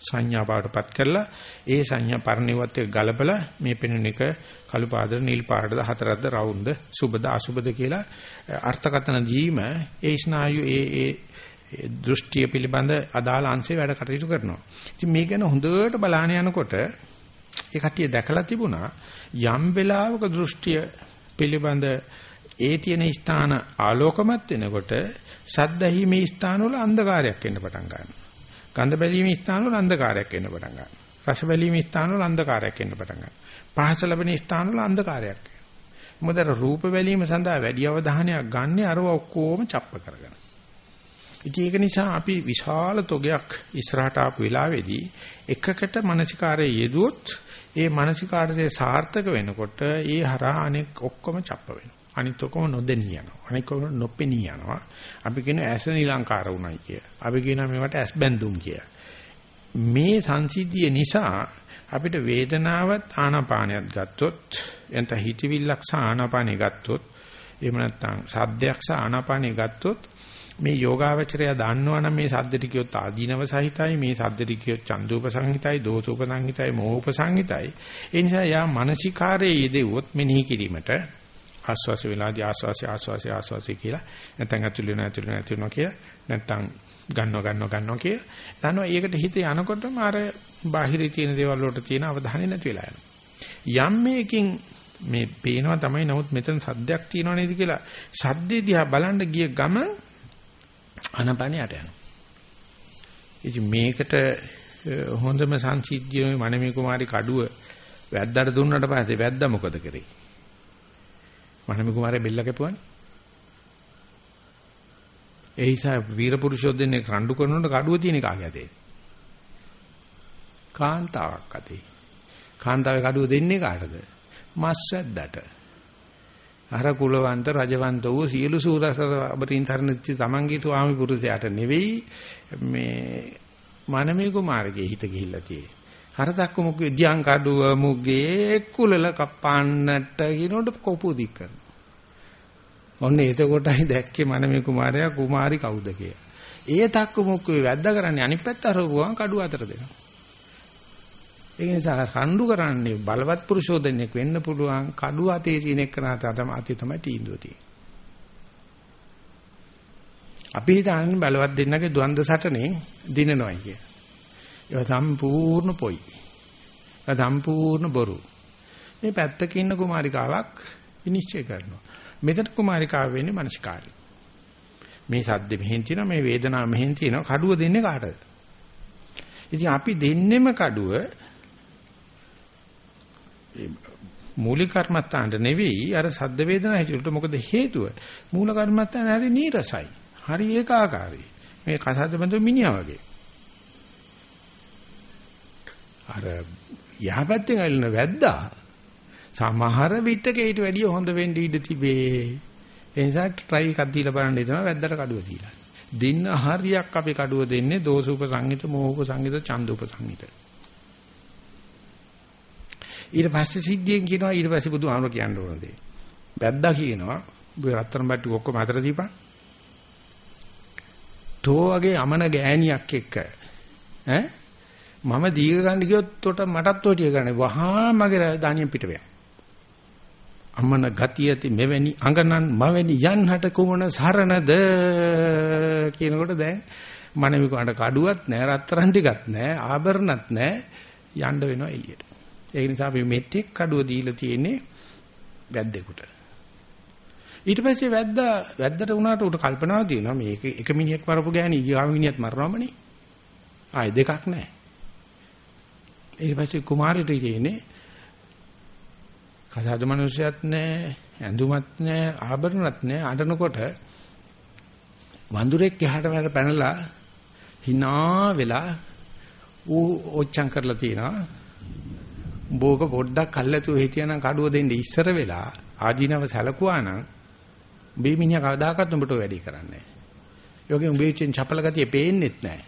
සංඥා බවටපත් කරලා ඒ සංඥා පරිණිවත් එක්ක ගලපලා මේ පෙනෙන එක කළු පාදද නිල් පාටද හතරක්ද රවුම්ද සුබද අසුබද කියලා අර්ථකථන දීම ඒ ස්නායු ඒ ඒ දෘෂ්ටිය පිළිබඳ අදාළ අංශේ වැඩ කටයුතු කරනවා. ඉතින් මේ ගැන හොඳට බලාන යනකොට ඒ කට්ටිය දැකලා තිබුණා යම් වෙලාවක දෘෂ්ටිය පිළිබඳ ඒ තියෙන ස්ථාන ආලෝකමත් වෙනකොට සද්දැහිමේ ස්ථානවල අන්ධකාරයක් එන්න පටන් ගන්නවා. ගන්ධ බැලීමේ ස්ථානවල අන්ධකාරයක් එන්න පටන් ගන්නවා. රස බැලීමේ ස්ථානවල අන්ධකාරයක් එන්න පටන් ගන්නවා. පහස ලැබෙන ස්ථානවල අන්ධකාරයක්. මොකද රූප බැලීම සඳහා වැඩි අවධානයක් ගන්න අරව ඔක්කොම චප්ප කරගෙන. ඉතින් ඒක නිසා අපි විශාල තොගයක් ඉස්සරහට ආපු වෙලාවේදී එකකට මානසිකාරයේ යෙදුවොත් ඒ මානසිකාර්යය සාර්ථක වෙනකොට ඒ හරහා අනෙක් ඔක්කොම චප්ප වෙනවා. අනිත් ඔක්කොම නොදෙනී යනවා. අනිත් ඔක්කොම නොපෙනී යනවා. අපි කියන ඇස නිලංකාර උණයි කිය. අපි කියනවා මේවට ඇස් බැඳුම් කිය. මේ සංසිද්ධිය නිසා අපිට වේදනාවත් ආනාපානයත් ගත්තොත් එතන හිතවිල්ලක් සහ ආනාපානෙ ගත්තොත් එහෙම නැත්නම් සද්දයක් සහ ආනාපානෙ ගත්තොත් මේ යෝගාවචරය දන්නවනම් මේ සද්දටි කියොත් ආදීනව සහිතයි මේ සද්දටි කියොත් චන්දූප සංහිතයි දෝසූප සංහිතයි මෝහූප සංහිතයි ඒ නිසා යා මානසිකාරයේ යෙදුවොත් මෙනෙහි කිරීමට ආස්වාස වෙලාදී ආස්වාසය ආස්වාසය ආස්වාසය කියලා. නැත්නම් ඇතුළේ වෙන ඇතුළේ නැති වෙනවා කියලා. නැත්නම් ගන්නව ගන්නව ගන්නවා කියලා. දන්නවා ඒකට හිත යනකොටම අර බාහිරේ තියෙන දේවල් වලට තියෙන අවධානය නැති වෙලා යනවා. යම් මේකින් මේ පේනවා තමයි නමුත් මෙතන සද්දයක් තියෙනව නේද කියලා. සද්දේ දිහා බලන්න ගිය ගමන් අනපනියට යනවා. ඉතින් මේකට හොඳම සංසිද්ධිය මනමේ කුමාරි කඩුව වැද්දාට දුන්නාට පස්සේ වැද්දා මොකද කරේ? මනමේ කුමාරයා බෙල්ල කැපුවානේ. ඒ නිසා වීරපුරුෂයෝ දෙන්නේ රණ්ඩු කරනකොට කඩුව තියෙන කාගේ අතේ? කාන්තාවක් අතේ. කාන්තාවේ කඩුව දෙන්නේ කාටද? මස් වැද්දාට. අර කුලවන්ත රජවන්ත වූ සියලු සූරසර අබරින් තරණච්ච තමන්ගේ ස්වාමි පුරුෂයාට නෙවෙයි මේ මනමේ කුමාරගේ හිත ගිහිල්ලා තියෙන්නේ. හරදක්ක මුගේ දියං කඩුව මුගේ කුලල කපන්නට කියනකොට කොපු දික් කරනවා. ඔන්න එතකොටයි දැක්කේ මනමේ කුමාරයා කුමාරි කවුද කියලා. ඒ තක්ක මුක්කේ වැද්දා කරන්නේ අනිත් පැත්ත අරපුවාම කඩුව අතර දෙනවා. ඒ නිසා රණ්ඩු කරන්නේ බලවත් පුරුෂෝදෙනෙක් වෙන්න පුළුවන් කඩුව අතේ තියෙන එක තමයි අතේ තමයි තීන්දුව තියෙන්නේ. අපි හිතන්නේ බලවත් දෙන්නගේ ද්වන්ද සටනේ දිනනවයි කිය. ඒක සම්පූර්ණ පොයි. ඒක සම්පූර්ණ බොරු. මේ පැත්තක ඉන්න කුමාරිකාවක් විනිශ්චය කරනවා. මෙතන කුමාරිකාව වෙන්නේ මනස්කාරය. මේ සද්ද මෙහෙන් තියෙනවා මේ වේදනාව මෙහෙන් තියෙනවා කඩුව දෙන්නේ කාටද? ඉතින් අපි දෙන්නෙම කඩුව මූලික කර්මත්තාන්ට නෙවෙයි අර සද්ද වේදනා හිතුවට මොකද හේතුව මූල කර්මත්තාන හරි නීරසයි හරි ඒකාකාරයි මේ කසද්ද බඳු මිනිහා වගේ අර යහපැත්තෙන් ඇලෙන වැද්දා සමහර විටක ඊට වැඩිය හොඳ වෙන්න ඉඩ තිබේ ඒ නිසා try එකක් දීලා බලන්න හිතනවා වැද්දට කඩුව දීලා දෙන්න හරියක් අපි කඩුව දෙන්නේ දෝසුප සංගීත මෝහුප සංගීත චන්දුප සංගීත ඊට පස්සේ සිද්ධියෙන් කියනවා ඊට පස්සේ බුදුහාමර කියන්න ඕන දේ. වැද්දා කියනවා ඔබ රත්තරන් බට්ටු ඔක්කොම අතර දීපන්. තෝ වගේ අමන ගෑණියක් එක්ක ඈ මම දීග ගන්න ගියොත් උට මටත් ඔය ටික ගන්න. වහා මගේ දානියෙන් පිට වෙනවා. අමන ගතිය ඇති මෙවැනි අඟනන් මවැනි යන්හට කුමන සරණද කියනකොට දැන් මනමිකට කඩුවක් නැහැ රත්තරන් ටිකක් නැහැ ආභරණත් නැහැ යන්න වෙනවා එළියට. ඒ නිසා අපි මෙතෙක් කඩුව දීලා තියෙන්නේ වැද්දෙකුට. ඊට පස්සේ වැද්දා වැද්දට උනාට උට කල්පනාව තියෙනවා මේක එක මිනිහෙක් මරපු ගෑණි ඊගාව මිනිහත් මරනවමනේ. ආයි දෙකක් නැහැ. ඊට පස්සේ කුමාරට ඉන්නේ කසාද මිනිස්සයත් නැහැ, ඇඳුමත් නැහැ, ආභරණත් නැහැ. අඬනකොට වඳුරෙක් එහාට මෙහාට පැනලා hina වෙලා ඌ ඔච්චම් කරලා තිනවා උඹෝක පොඩ්ඩක් අල්ලතුව හිටියනම් කඩුව දෙන්න ඉස්සර වෙලා ආදීනව සැලකුවා නම් උඹේ මිනිහා කවදාකවත් උඹට වැඩි කරන්නේ නැහැ. යෝගේ උඹේ චෙන් චපල ගතිය පේන්නෙත් නැහැ.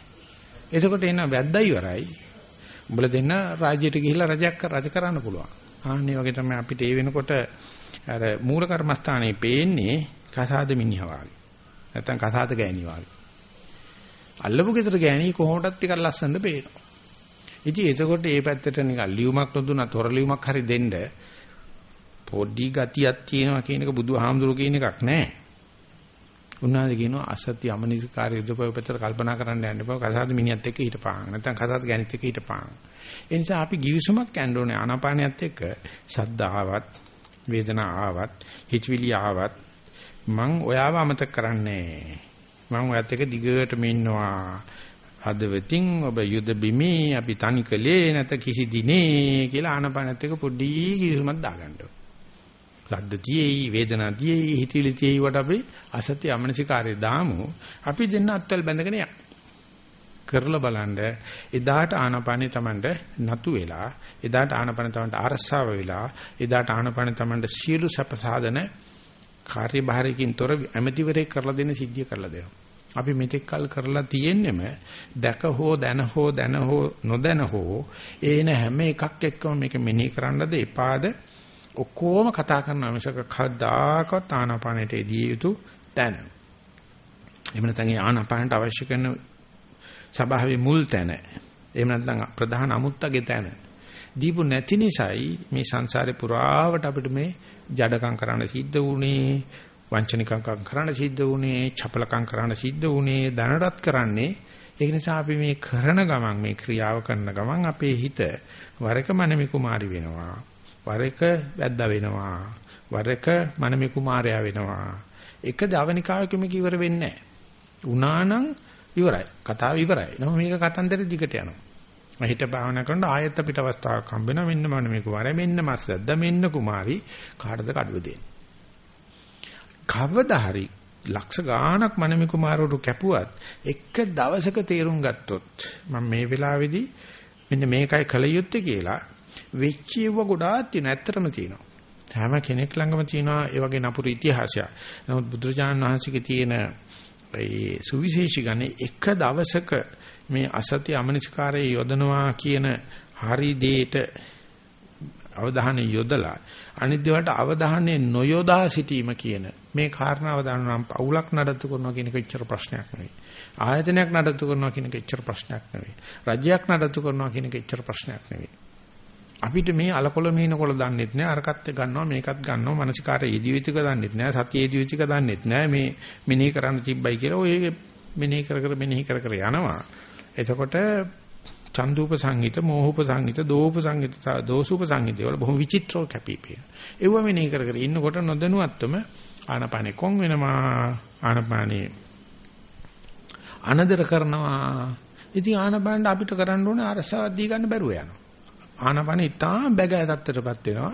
එතකොට එන වැද්දා ඉවරයි. උඹලා දෙන්න රාජ්‍යයට ගිහිල්ලා රජයක් රජ කරන්න පුළුවන්. ආන්නේ වගේ තමයි අපිට ඒ වෙනකොට අර මූල කර්මස්ථානේ පේන්නේ කසාද මිනිහා වගේ. නැත්තම් කසාද ගෑණි වගේ. අල්ලපු ගෙදර ගෑණි කොහොමදත් ටිකක් ලස්සනට පේනවා. ඉතින් එතකොට මේ පැත්තට නිකන් ලියුමක් නොදුනා තොර ලියුමක් හරි දෙන්න පොඩි ගතියක් තියෙනවා කියන එක බුදුහාමුදුරු කියන එකක් නෑ. උන්වහන්සේ කියනවා අසත්‍ය අමනිකාරී යුදපවතර කල්පනා කරන්න යන්න එපා. කසාද මිනිහත් එක්ක හිටපාන. නැත්නම් කසාද ගැනිත් එක්ක හිටපාන. ඒ නිසා අපි givisුමක් යන්න ඕනේ ආනාපානියත් එක්ක ශබ්දාවත් වේදනා ආවත් හිතවිලි ආවත් මං ඔයාව අමතක කරන්නේ මං ඔයත් එක්ක දිගටම ඉන්නවා හදවතින් ඔබ යුද බිමේ අපි තනිකලේ නැත කිසි දිනේ කියලා ආනපනත් එක පොඩි කිසිමක් දාගන්න ඕන. සද්දතියේ වේදනාතියේ හිතිලිතියේ වට අපි අසත්‍ය අමනසිකාරය දාමු. අපි දෙන්න අත්වල බැඳගෙන යන්න. කරලා බලන්න එදාට ආනපනේ Tamanට නතු වෙලා එදාට ආනපනේ Tamanට අරස්සාව වෙලා එදාට ආනපනේ Tamanට සියලු සැප සාධන කාර්යභාරයකින් තොර ඇමතිවරේ කරලා දෙන සිද්ධිය කරලා දෙනවා. අපි මෙතෙක් කල් කරලා තියෙන්නෙම දැක හෝ දැන හෝ දැන හෝ නොදැන හෝ ඒන හැම එකක් එක්කම මේක මෙනෙහි කරන්නද එපාද ඔක්කොම කතා කරන මිසක කවදාකවත් ආනාපානයට එදිය යුතු තැන. එහෙම නැත්නම් ඒ ආනාපානට අවශ්‍ය කරන ස්වභාවයේ මුල් තැන. එහෙම නැත්නම් ප්‍රධාන අමුත්තගේ තැන. දීපු නැති නිසායි මේ සංසාරේ පුරාවට අපිට මේ ජඩකම් කරන්න සිද්ධ වුණේ වංචනිකම් කරන්න සිද්ධ වුණේ, චපලකම් කරන්න සිද්ධ වුණේ, දනරත් කරන්නේ. ඒක නිසා අපි මේ කරන ගමන් මේ ක්‍රියාව කරන ගමන් අපේ හිත වරක මනමි කුමාරි වෙනවා. වරක වැද්දා වෙනවා. වරක මනමි කුමාරයා වෙනවා. එක දවනිකාවක මේක ඉවර වෙන්නේ නැහැ. උනානම් ඉවරයි. කතාව ඉවරයි. නම මේක කතන්දර දිගට යනවා. මම හිත භාවනා කරනකොට ආයත පිට අවස්ථාවක් හම්බ වෙනවා මෙන්න මම මේ කුමාරයා මෙන්න මස්සද්ද මෙන්න කුමාරි කාටද කඩුව දෙන්නේ කවදා හරි ලක්ෂ ගාණක් මනමි කුමාරවරු කැපුවත් එක දවසක තේරුම් ගත්තොත් මම මේ වෙලාවේදී මෙන්න මේකයි කල යුත්තේ කියලා වෙච්චිව ගොඩාක් තියෙන ඇත්තටම තියෙනවා. හැම කෙනෙක් ළඟම තියෙනවා ඒ වගේ නපුරු ඉතිහාසයක්. නමුත් බුදුරජාණන් වහන්සේගේ තියෙන ඒ සුවිශේෂී ගන්නේ එක දවසක මේ අසත්‍ය අමනිස්කාරයේ යොදනවා කියන හරි දෙයට අවධානය යොදලා අනිත් දේවල්ට අවධානය නොයොදා සිටීම කියන මේ කාරණාව දන්නම් පවුලක් නඩත්තු කරනවා කියන එක එච්චර ප්‍රශ්නයක් නෙවෙයි. ආයතනයක් නඩත්තු කරනවා කියන එක එච්චර ප්‍රශ්නයක් නෙවෙයි. රජයක් නඩත්තු කරනවා කියන එක එච්චර ප්‍රශ්නයක් නෙවෙයි. අපිට මේ අලකොල මීනකොල දන්නෙත් නෑ අරකට ගන්නවා මේකත් ගන්නවා මානසිකාරය යෙදිවිතික දන්නෙත් නෑ සතිය යෙදිවිතික දන්නෙත් නෑ මේ මෙනෙහි කරන්න තිබ්බයි කියලා ඔය මෙනෙහි කර කර මෙනෙහි කර කර යනවා එතකොට චන්දුප සංහිත, මෝහූප සංහිත, දෝප සංහිත, දෝසුප සංහිත වල බොහොම විචිත්‍රව කැපිපිය. ඒව මෙනේ කර කර ඉන්නකොට නොදැනුවත්වම ආනපානේ කොන් වෙනවා. ආනපානේ අනදර කරනවා. ඉතින් ආනපානට අපිට කරන්න ඕනේ අරසාවක් දී ගන්න බැරුව යනවා. ආනපානේ ඉතාම බැගෑ තත්ත්වයටපත් වෙනවා.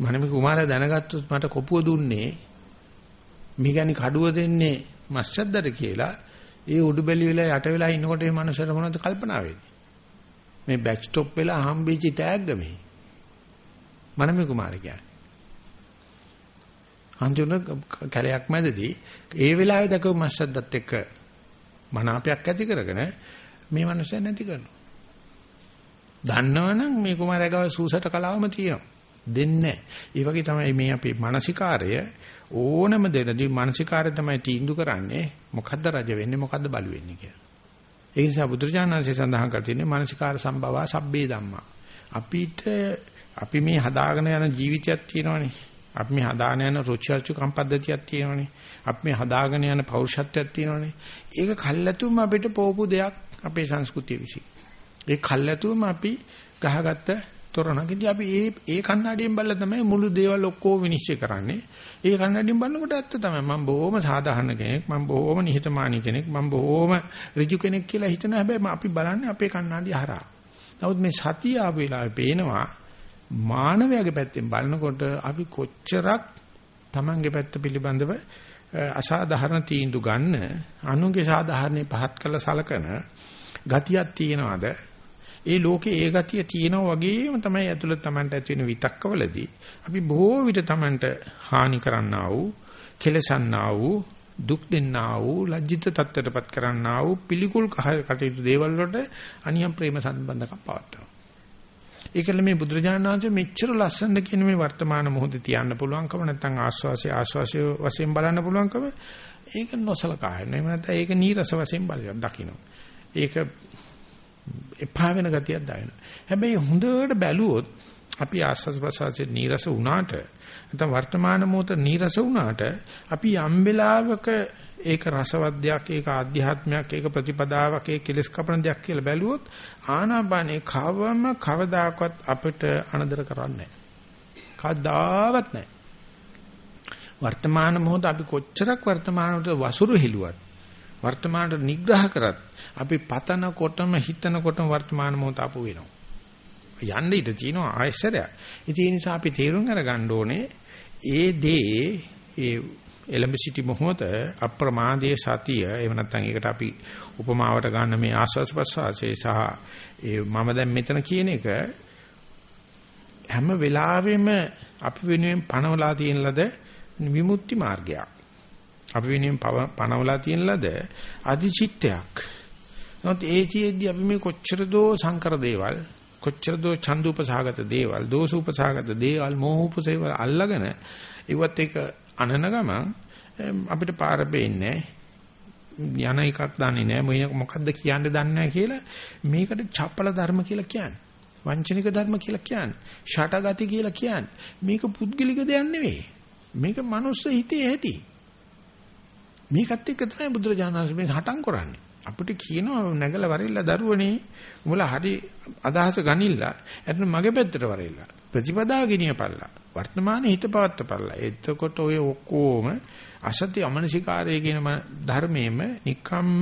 මනමි කුමාරයා දැනගත්තොත් මට කොපුව දුන්නේ මිගනි කඩුව දෙන්නේ මස්සද්දට කියලා ඒ උඩු බැලි වෙලා යට වෙලා ඉන්නකොට මේ මනුස්සයාට මොනවද කල්පනා වෙන්නේ? මේ බෑක් ස්ටොප් වෙලා හම්බෙච්ච තෑග්ග මේ. මනමේ කුමාරයා කියන්නේ. අන්තිම කැලයක් මැදදී ඒ වෙලාවේ දැකව මස්සද්දත් එක්ක මනාපයක් ඇති කරගෙන මේ මනුස්සයා නැති කරනවා. දන්නවනම් මේ කුමාරයා ගාව සූසට කලාවම තියෙනවා. දෙන්නේ නැහැ. ඒ වගේ තමයි මේ අපේ මානසිකාරය ඕනම දෙයකදී මානසිකාරය තමයි තීන්දුව කරන්නේ මොකද්ද රජ වෙන්නේ මොකද්ද බලු වෙන්නේ කියලා. ඒ නිසා බුදුරජාණන්සේ සඳහන් කර තියෙන්නේ මානසිකාර සම්භවා සබ්බේ ධම්මා. අපිට අපි මේ හදාගෙන යන ජීවිතයක් තියෙනවනේ. අපි මේ හදාගෙන යන රුචි කම්පද්ධතියක් තියෙනවනේ. අපි මේ හදාගෙන යන පෞරුෂත්වයක් තියෙනවනේ. ඒක කල්ැතුම අපිට පොවපු දෙයක් අපේ සංස්කෘතිය විසින්. ඒ කල්ැතුම අපි ගහගත්ත තොරණකදී අපි ඒ ඒ කණ්ණාඩියෙන් බලලා තමයි මුළු දේවල් ඔක්කොම විනිශ්චය කරන්නේ. ඒ කණ්ණාඩියෙන් බලනකොට ඇත්ත තමයි. මම බොහොම සාධාරණ කෙනෙක්, මම බොහොම නිහතමානී කෙනෙක්, මම බොහොම ඍජු කෙනෙක් කියලා හිතන හැබැයි අපි බලන්නේ අපේ කණ්ණාඩිය හරහා. නමුත් මේ සතිය ආපු වෙලාවේ පේනවා මානවයාගේ පැත්තෙන් බලනකොට අපි කොච්චරක් Tamange පැත්ත පිළිබඳව අසාධාරණ තීන්දුව ගන්න අනුන්ගේ සාධාරණේ පහත් කළ සලකන ගතියක් තියනවාද ඒ ලෝකේ ඒ ගතිය තියෙනවා වගේම තමයි ඇතුළත Tamanට ඇති වෙන විතක්කවලදී අපි බොහෝ විට Tamanට හානි කරන්නා වූ කෙලසන්නා වූ දුක් දෙන්නා වූ ලැජ්ජිත තත්ත්වයටපත් කරන්නා වූ පිළිකුල් කටයුතු දේවල් වලට අනියම් ප්‍රේම සම්බන්ධකම් පවත්වනවා. ඒකල මේ බුදුරජාණන් වහන්සේ මෙච්චර ලස්සන කියන මේ වර්තමාන මොහොතේ තියන්න පුළුවන්කම නැත්නම් ආස්වාසිය ආස්වාසිය වශයෙන් බලන්න පුළුවන්කම ඒක නොසලකා හරින. එහෙම නැත්නම් ඒක නීරස වශයෙන් බලන දකින්න. ඒක එපා වෙන ගතියක් දැනෙනවා. හැබැයි හොඳට බැලුවොත් අපි ආස්වාස් ප්‍රසවාසයේ නීරස වුණාට නැත්නම් වර්තමාන මොහොත නීරස වුණාට අපි යම් වෙලාවක ඒක රසවත් දෙයක් ඒක ආධ්‍යාත්මයක් ඒක ප්‍රතිපදාවක් ඒක කෙලස් කපන දෙයක් කියලා බැලුවොත් ආනාපානේ කවම කවදාකවත් අපිට අනදර කරන්නේ කවදාවත් නැහැ වර්තමාන මොහොත අපි කොච්චරක් වර්තමානට වසුරු හෙළුවත් වර්තමානට නිග්‍රහ කරත් අපි පතනකොටම හිතනකොටම වර්තමාන මොහොත අපු වෙනවා යන්න ඉඩ තියෙනවා ආයශරයක්. ඉතින් ඒ නිසා අපි තේරුම් අරගන්න ඕනේ ඒ දේ ඒ එලඹ සිටි මොහොත අප්‍රමාදයේ සතිය එහෙම නැත්නම් ඒකට අපි උපමාවට ගන්න මේ ආස්වාස් ප්‍රසවාසයේ සහ ඒ මම දැන් මෙතන කියන එක හැම වෙලාවෙම අපි වෙනුවෙන් පනවලා තියෙන ලද විමුක්ති මාර්ගයක්. අපි වෙනුවෙන් පනවලා තියෙන ලද අධිචිත්තයක්. නමුත් ඒ චියේදී අපි මේ කොච්චර දෝ සංකර දේවල් කොච්චර දෝ ඡන්දුපසහගත දේවල් දෝසුපසහගත දේවල් මෝහූපසේවල් අල්ලගෙන ඉවත් එක අනන ගමන් අපිට පාර බෙන්නේ යන එකක් දන්නේ නැහැ. මොකක්ද කියන්න දන්නේ නැහැ කියලා මේකට චප්පල ධර්ම කියලා කියන්නේ. වංචනික ධර්ම කියලා කියන්නේ. ෂටගති කියලා කියන්නේ. මේක පුද්ගලික දෙයක් නෙවෙයි. මේක මනුස්ස හිතේ ඇති. මේකත් එක්ක තමයි බුදුරජාණන් වහන්සේ මේ හටම් කරන්නේ. අපිට කියනවා නැගලා වරෙල්ලා දරුවනේ. උඹලා හරි අදහස ගනිilla එතන මගේ පැත්තට වරෙල්ලා. ප්‍රතිපදාව ගෙනියපල්ලා වර්තමානයේ හිත පවත්තපල්ලා එතකොට ඔය ඔක්කොම අසත්‍ය අමනසිකාරය කියන ධර්මයේම නිකම්ම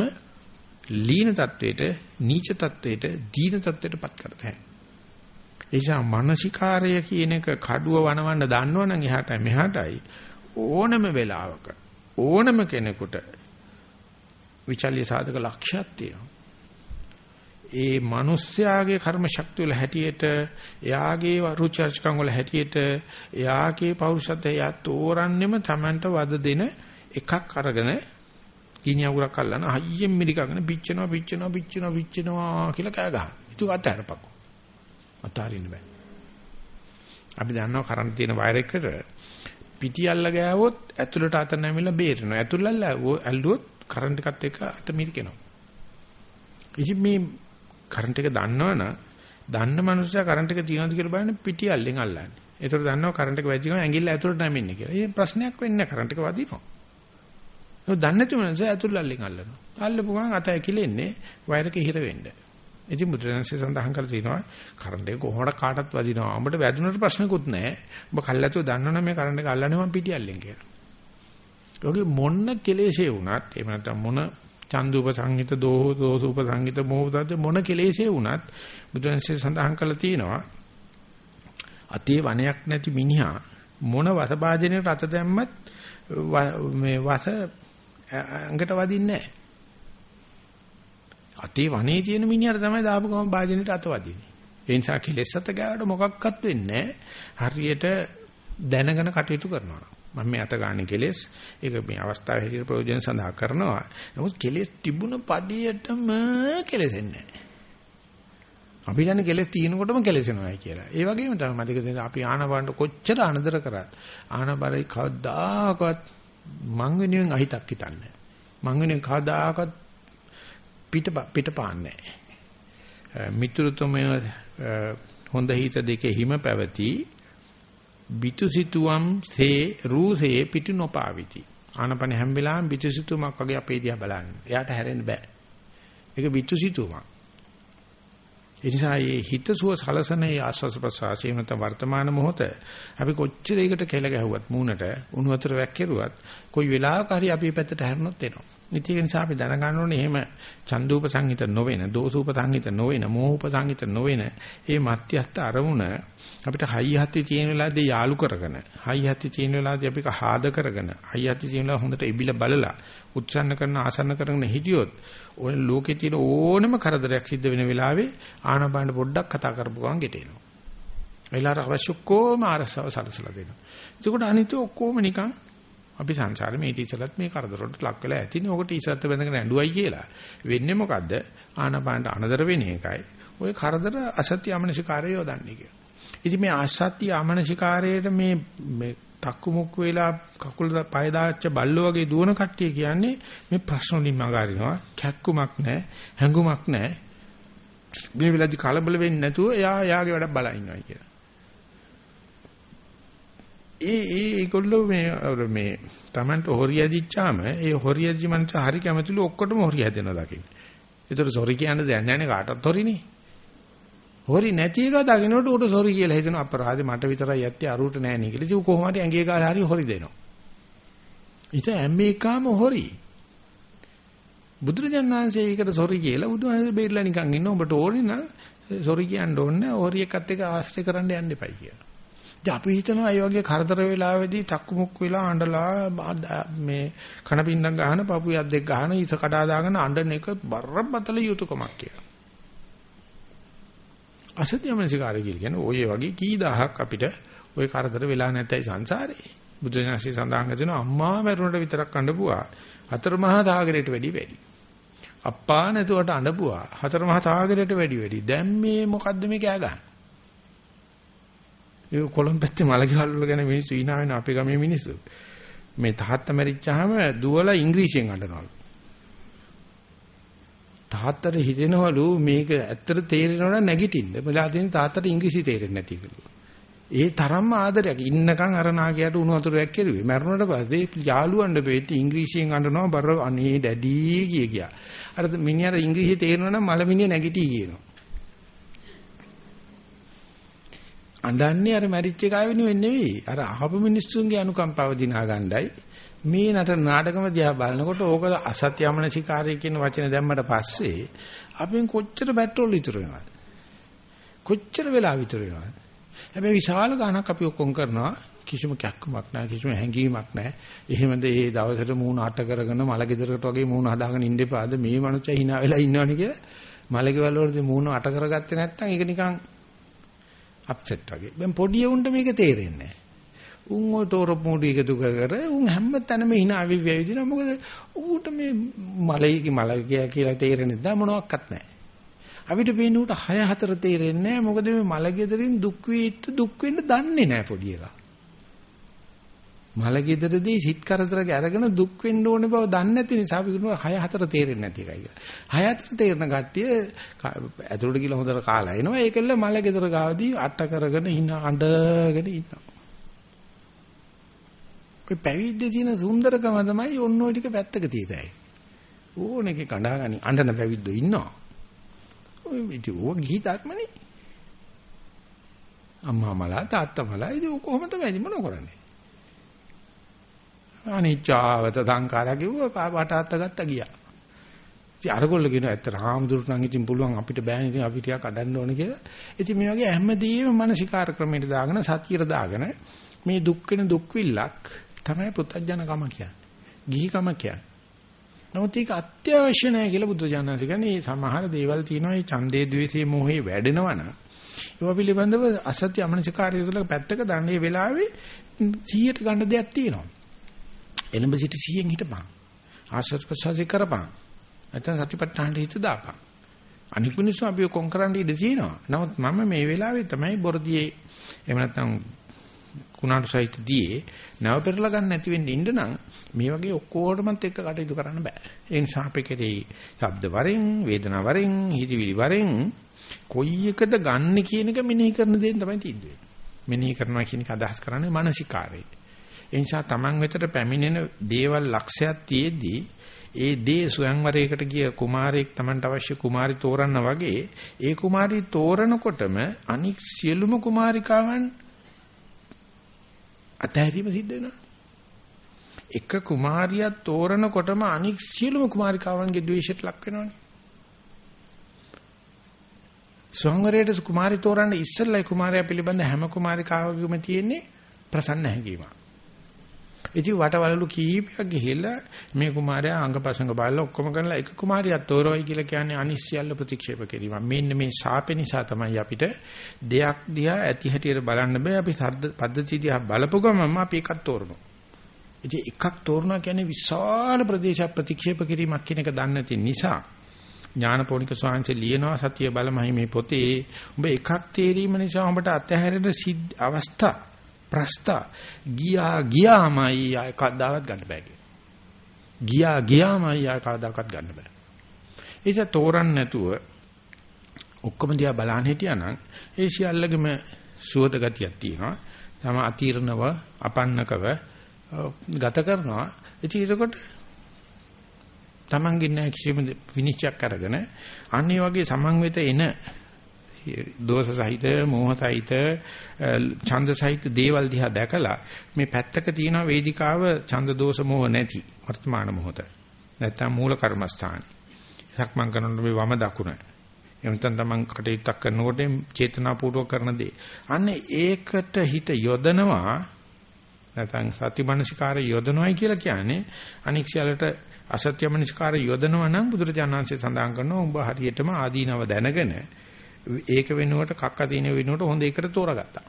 ලීන තත්වයට නීච තත්වයට දීන තත්වයටපත් කරතයි එيشා මානසිකාරය කියන එක කඩුව වනවන්න දන්නවනම් එහාටයි මෙහාටයි ඕනම වෙලාවක ඕනම කෙනෙකුට විචල්්‍ය සාධක ලක්ෂයක් තියෙනවා. ඒ මිනිස්යාගේ කර්ම ශක්තිය වල හැටියට එයාගේ රුචර්ජකම් වල හැටියට එයාගේ පෞරුෂත්වය එයා තෝරන්නෙම Tamanට වද දෙන එකක් අරගෙන ගිනි අඟුරක් අල්ලන හයියෙන් මිරිකගෙන පිච්චෙනවා පිච්චෙනවා පිච්චෙනවා පිච්චෙනවා කියලා කෑ ගහන. ඒක අතහැරපකෝ. අතාරින්න බෑ. අපි දන්නවා කරන්ට් තියෙන වයර් එකට පිටි අල්ල ගෑවොත් ඇතුළට අත නැමිලා බේරෙනවා. ඇතුළල්ල ඇල්ලුවොත් කරන්ට් එකත් එක්ක අත මිරිකෙනවා. ඉතින් මේ කරන්ට් එක දන්නවනම් දන්න මනුස්සයා කරන්ට් එක තියනවද කියලා බලන්න පිටියල්ලෙන් අල්ලන්නේ. ඒතර දන්නවා කරන්ට් එක වැදිනවා ඇඟිල්ල ඇතුළට නැමෙන්නේ කියලා. ඒ ප්‍රශ්නයක් වෙන්නේ නැහැ කරන්ට් එක වදිනවා. ඒක දන්නේ නැති මනුස්සයා ඇතුළල්ලෙන් අල්ලනවා. අල්ලපු ගමන් අත ඇකිලෙන්නේ වයර් එක හිර වෙන්න. ඉතින් බුදුරජාණන්සේ සඳහන් කරලා තිනවා කරන්ට් එක කොහොමද කාටත් වදිනවා. උඹට වැදුනට ප්‍රශ්නකුත් නැහැ. උඹ කල්ලාතෝ දන්නවනේ මේ කරන්ට් එක අල්ලන්නේ මම පිටියල්ලෙන් කියලා. ඔගේ මොන්න කෙලෙසේ වුණත් එහෙම නැත්නම් මොන චන්දුප සංහිත දෝහ දෝසුප සංහිත මොහොතද මොන කෙලෙසේ වුණත් බුදුන්සේ සඳහන් කළා තියෙනවා අතේ වනයක් නැති මිනිහා මොන වසභාජනයේ රත දැම්මත් මේ වස අඟට වදින්නේ නැහැ. අතේ වනේ තියෙන මිනිහට තමයි දාපු ගම භාජනයට අත වදින්නේ. ඒ නිසා කෙලෙස් අත ගාවට මොකක්වත් වෙන්නේ හරියට දැනගෙන කටයුතු කරනවා. මම මේ අත ගන්න කෙලෙස් ඒක මේ අවස්ථාවේ හැටියට ප්‍රයෝජන සඳහා කරනවා. නමුත් කෙලෙස් තිබුණ පඩියටම කෙලෙසෙන්නේ නැහැ. අපි දන්නේ කෙලෙස් තියෙනකොටම කෙලෙසෙනවායි කියලා. ඒ වගේම තමයි මතක තියෙන අපි ආනපානට කොච්චර අනදර කරත් ආනපාරයි කවදාකවත් මං වෙනුවෙන් අහිතක් හිතන්නේ. මං වෙනුවෙන් කවදාකවත් පිට පිට පාන්නේ නැහැ. මිතුරුතුමය හොඳ හිත දෙකේ හිම පැවති බිතුසිතුවම් සේ රූසේ පිටු නොපාවිති. ආනපන හැම වෙලාවෙම බිතුසිතුමක් වගේ අපේ දිහා බලන්න. එයාට හැරෙන්න බෑ. ඒක බිතුසිතුමක්. ඒ නිසා මේ හිතසුව සලසන ඒ ආස්වාස ප්‍රසආසය නැත වර්තමාන මොහොත අපි කොච්චර ඒකට කෙල ගැහුවත් මූණට උණු වතුර වැක්කිරුවත් කොයි වෙලාවක හරි අපි පැත්තට හැරෙනොත් එනවා. ඉතින් ඒ නිසා අපි දැනගන්න ඕනේ එහෙම චන්දූප සංහිත නොවන, දෝසූප සංහිත නොවන, මෝහූප සංහිත නොවන මේ මධ්‍යස්ථ අරමුණ අපිට හයි හති තියෙන වෙලාවේදී යාලු කරගෙන හයි හති තියෙන වෙලාවේදී අපි කහාද කරගෙන හයි හති තියෙන වෙලාව හොඳට ඉබිල බලලා උච්චන්න කරන ආසන්න කරගෙන හිටියොත් ඔය ලෝකේ තියෙන ඕනම කරදරයක් සිද්ධ වෙන වෙලාවේ ආනපාන පොඩ්ඩක් කතා කරපු ගමන් ගෙටේනවා. එලාර අවශ්‍ය කොම අරසව සලසලා දෙනවා. එතකොට අනිත් ඔක්කොම නිකන් අපි සංසාරේ මේ ඉතිසලත් මේ කරදරවලට ලක් වෙලා ඇතිනේ. ඔකට ඉසත් බඳගෙන ඇඬුවයි කියලා. වෙන්නේ මොකද්ද? ආනපානට අනදර වෙන එකයි. ওই කරදර අසත්‍ය අමනසිකාරය යොදන්නේ කියලා. ඉතින් මේ ආශාත්‍ය ආමනසිකාරයේට මේ මේ තක්කු මුක්කු වෙලා කකුල පය දාච්ච බල්ලෝ වගේ දුවන කට්ටිය කියන්නේ මේ ප්‍රශ්න වලින් මගහරිනවා කැක්කුමක් නැහැ හැඟුමක් නැහැ මේ වෙලාවේදී කලබල වෙන්නේ නැතුව එයා එයාගේ වැඩ බලා ඉන්නවා කියලා. ඒ ඒ ඒගොල්ලෝ මේ මේ Tamanට හොරියදිච්චාම ඒ හොරියදි මනස හරි කැමතිලු ඔක්කොටම හොරිය හැදෙනවා දකින්න. ඒතර සොරි කියන්න දෙයක් නැහැ නේ කාටවත් හොරිනේ. හොරි නැති එක දකින්නට උට සොරි කියලා හිතන අපරාධේ මට විතරයි යත්තේ අරුවට නෑ නේ කියලා. ඉතින් කොහොමද ඇඟේ ගාලා හරි හොරි දෙනවා. ඉතින් ඇම්මේකාම හොරි. බුදුරජාණන් වහන්සේ ඒකට සොරි කියලා බුදුහාමර බේරලා නිකන් ඉන්න උඹට ඕනේ නම් සොරි කියන්න ඕනේ හොරි එකත් එක්ක ආශ්‍රය කරන්න යන්න එපයි කියලා. ඉතින් අපි හිතනවා මේ වගේ කරදර වෙලාවේදී තක්කු මුක්කු වෙලා අඬලා මේ කනපින්නම් ගහන පපු යද්දෙක් ගහන ඉස කඩා දාගෙන අඬන එක බරපතල යුතුයකමක් කියලා. අසත්‍ය මනසිකාරය කියන්නේ ඔය වගේ කී දහහක් අපිට ওই කරදර වෙලා නැතයි සංසාරේ. බුදුසසුනේ සඳහන් කරනවා අම්මා මරුණට විතරක් අඬපුවා හතර මහා සාගරයට වැඩි වැඩි. අප්පා නැතුවට අඬපුවා හතර මහා සාගරයට වැඩි වැඩි. දැන් මේ මොකද්ද මේ කෑ ගන්න? ඒ කොළඹ පැත්තේ මලකවල වල ගැන මිනිස්සු ඉනා වෙන අපේ ගමේ මිනිස්සු. මේ තාත්තා මැරිච්චාම දුවලා ඉංග්‍රීසියෙන් අඬනවලු. තාත්තට හිතෙනවලු මේක ඇත්තට තේරෙනවනම් නැගිටින්න. බලා දෙන තාත්තට ඉංග්‍රීසි තේරෙන්නේ නැති කියලා. ඒ තරම්ම ආදරයක් ඉන්නකම් අර නාගයාට උණු වතුරක් කෙරුවේ. මරුණට පස්සේ යාළුවන්ට පෙට්ටි ඉංග්‍රීසියෙන් අඬනවා බර අනේ ඩැඩි කිය කියා. අර මිනිහට ඉංග්‍රීසි තේරෙනවනම් මලමිනිය නැගිටී කියනවා. අඬන්නේ අර මැරිච්ච එකා වෙනුවෙන් නෙවෙයි. අර අහපු මිනිස්සුන්ගේ අනුකම්පාව දිනා ගන්නයි. මේ නට නාටකම දිහා බලනකොට ඕක අසත්‍යමන ශිකාරය කියන වචන දැම්මට පස්සේ අපෙන් කොච්චර පෙට්‍රෝල් ඉතුරු වෙනවද? කොච්චර වෙලා ඉතුරු වෙනවද? හැබැයි විශාල ගාණක් අපි ඔක්කොම කරනවා කිසිම කැක්කමක් නැහැ කිසිම හැඟීමක් නැහැ. එහෙමද ඒ දවසට මූණ අට කරගෙන මලගෙදරකට වගේ මූණ හදාගෙන ඉන්න එපාද මේ මනුස්සය hina වෙලා ඉන්නවනේ කියලා. මලගෙවල් වලදී මූණ අට කරගත්තේ නැත්නම් ඒක නිකන් අප්සෙට් වගේ. දැන් පොඩි උන්ට මේක තේරෙන්නේ නැහැ. උන් ඔය තොරප මුඩි එකතු කර කර උන් හැම තැනම hina අවි වෙවිදිනවා. මොකද ඌට මේ මලයි මලයි කියලා තේරෙන්නේ නැද්ද මොනවත් නැහැ. අපිට පේන උට 6 4 තේරෙන්නේ නැහැ. මොකද මේ මලගෙදරින් දුක් වේත් දුක් වෙන්න දන්නේ නැහැ පොඩි එකා. මලගෙදරදී සිත් කරදරක අරගෙන දුක් වෙන්න ඕනේ බව දන්නේ නැති නිසා අපි කියනවා 6 4 තේරෙන්නේ නැති එකයි කියලා. 6 4 තේරෙන කට්ටිය ඇතුළට ගිහලා හොඳට කාලා එනවා. ඒකෙල්ල මලගෙදර ගාවදී අට කරගෙන ඉන්න අඬගෙන ඉන්නවා. ඔය පැවිද්දේ තියෙන සුන්දරකම තමයි ඔන්න ඔය ටික පැත්තක තියතයි. ඕනෙක කඩාගනි අඬන පැවිද්දෝ ඉන්නවා. ඔය ඉතින් ඕක ගිහි ධර්මනේ. අම්මා මලා තාත්තා මලා ඉතින් කොහොම තමයි මොන කරන්නේ? අනිච්චාවත සංඛාරා කිව්වා වටාත්ත ගත්ත ගියා. ඉතින් අරගොල්ල කියනවා ඇත්ත රාමදුරුට නම් ඉතින් පුළුවන් අපිට බෑනේ ඉතින් අපි ටිකක් අඩන්න ඕනේ කියලා. ඉතින් මේ වගේ හැමදේම මානසිකාර ක්‍රමයට දාගෙන සතියට දාගෙන මේ දුක් වෙන දුක් විල්ලක් තමයි පුත්තජනකම කියන්නේ. ගිහිකම කියන්නේ. නමුත් ඒක අත්‍යවශ්‍ය නැහැ කියලා බුදුජානක කියන්නේ සමහර දේවල් තියෙනවා මේ ඡන්දේ ද්වේෂේ මොහේ වැඩෙනවනම් ඒවා පිළිබඳව අසත්‍ය අමනසිකාරය තුළ පැත්තක දන්නේ වෙලාවේ 100ට ගන්න දෙයක් තියෙනවා. එළඹ සිට 100න් හිටපන්. ආශ්‍රත් ප්‍රසාරේ කරපන්. නැත්නම් සතිපට්ඨානට හිත දාපන්. අනික් මිනිස්සු අපි කොන් කරන්න ඉඩ තියෙනවා. නමුත් මම මේ වෙලාවේ තමයි බොරදියේ එහෙම නැත්නම් කුණාටු සහිතදී නැව පෙරලා ගන්න නැති වෙන්න ඉන්න නම් මේ වගේ ඔක්කොටමත් එක්ක කටයුතු කරන්න බෑ. ඒ නිසා අපි කෙරේ ශබ්ද වරෙන්, වේදනා වරෙන්, හිතවිලි වරෙන් කොයි එකද ගන්න කියන එක මෙනෙහි කරන දේෙන් තමයි තියෙන්නේ. මෙනෙහි කරනවා කියන එක අදහස් කරන්නේ මානසිකාරය. ඒ නිසා Taman වෙතට පැමිණෙන දේවල් ලක්ෂයක් තියේදී ඒ දේ ස්වයංවරයකට ගිය කුමාරයෙක් Tamanට අවශ්‍ය කුමාරි තෝරන්න වගේ ඒ කුමාරි තෝරනකොටම අනික් සියලුම කුමාරිකාවන් අතහැරීම සිද්ධ වෙනවා. එක කුමාරියක් තෝරනකොටම අනික් සියලුම කුමාරිකාවන්ගේ ද්වේෂයට ලක් වෙනවනේ. ස්වංගරයට කුමාරි තෝරන්න ඉස්සෙල්ලයි කුමාරයා පිළිබඳ හැම කුමාරිකාවකම තියෙන්නේ ප්‍රසන්න හැඟීමක්. ඉතින් වටවලලු කීපයක් ගිහිල්ලා මේ කුමාරයා අංගපසංග බලලා ඔක්කොම කරලා එක කුමාරියක් තෝරවයි කියලා කියන්නේ අනිශ්චයල්ල ප්‍රතික්ෂේප කිරීම. මෙන්න මේ ශාපේ නිසා තමයි අපිට දෙයක් දිහා ඇති හැටියට බලන්න බෑ. අපි සද්ද පද්ධතිය දිහා බලපු ගමන්ම අපි එකක් තෝරනවා. ඉතින් එකක් තෝරනවා කියන්නේ විශාල ප්‍රදේශ ප්‍රතික්ෂේප කිරීමක් කියන එක දන්නේ නැති නිසා ඥානපෝනික ස්වාමීන් ලියනවා සතිය බලමයි මේ පොතේ ඔබ එකක් තේරීම නිසා ඔබට අතහැරෙන අවස්ථා ප්‍රස්තා ගියා ගියාමයි ආය කවදාවත් ගන්න බෑ ගියා ගියාමයි ආය කවදාවත් ගන්න බෑ. ඒක තෝරන්න නැතුව ඔක්කොම දිහා බලන්න හිටියානම් ඒ සියල්ලගෙම සුවද ගතියක් තියෙනවා. තම අතිරණව අපන්නකව ගත කරනවා. ඉතින් ඒකට තමන්ගේ නැහැ කිසිම විනිශ්චයක් අරගෙන අන්න ඒ වගේ සමන්විත එන දෝෂ සහිත මෝහ සහිත ඡන්ද සහිත දේවල් දිහා දැකලා මේ පැත්තක තියෙන වේදිකාව ඡන්ද දෝෂ මෝහ නැති වර්තමාන මොහොත. නැත්තම් මූල කර්මස්ථාන. සක්මන් කරනකොට මේ වම දකුණ. එහෙනම් තමන් කටයුත්තක් කරනකොට චේතනාපූර්වක කරන දේ. අන්න ඒකට හිත යොදනවා. නැත්නම් සති මනසිකාරය යොදනවායි කියලා කියන්නේ අනික් සියල්ලට අසත්‍ය මනසිකාරය යොදනවා නම් බුදුරජාණන්සේ සඳහන් කරනවා උඹ හරියටම ආදීනව දැනගෙන ඒක වෙනුවට කක්ක දින වෙනුවට හොඳ එකට තෝරගත්තා.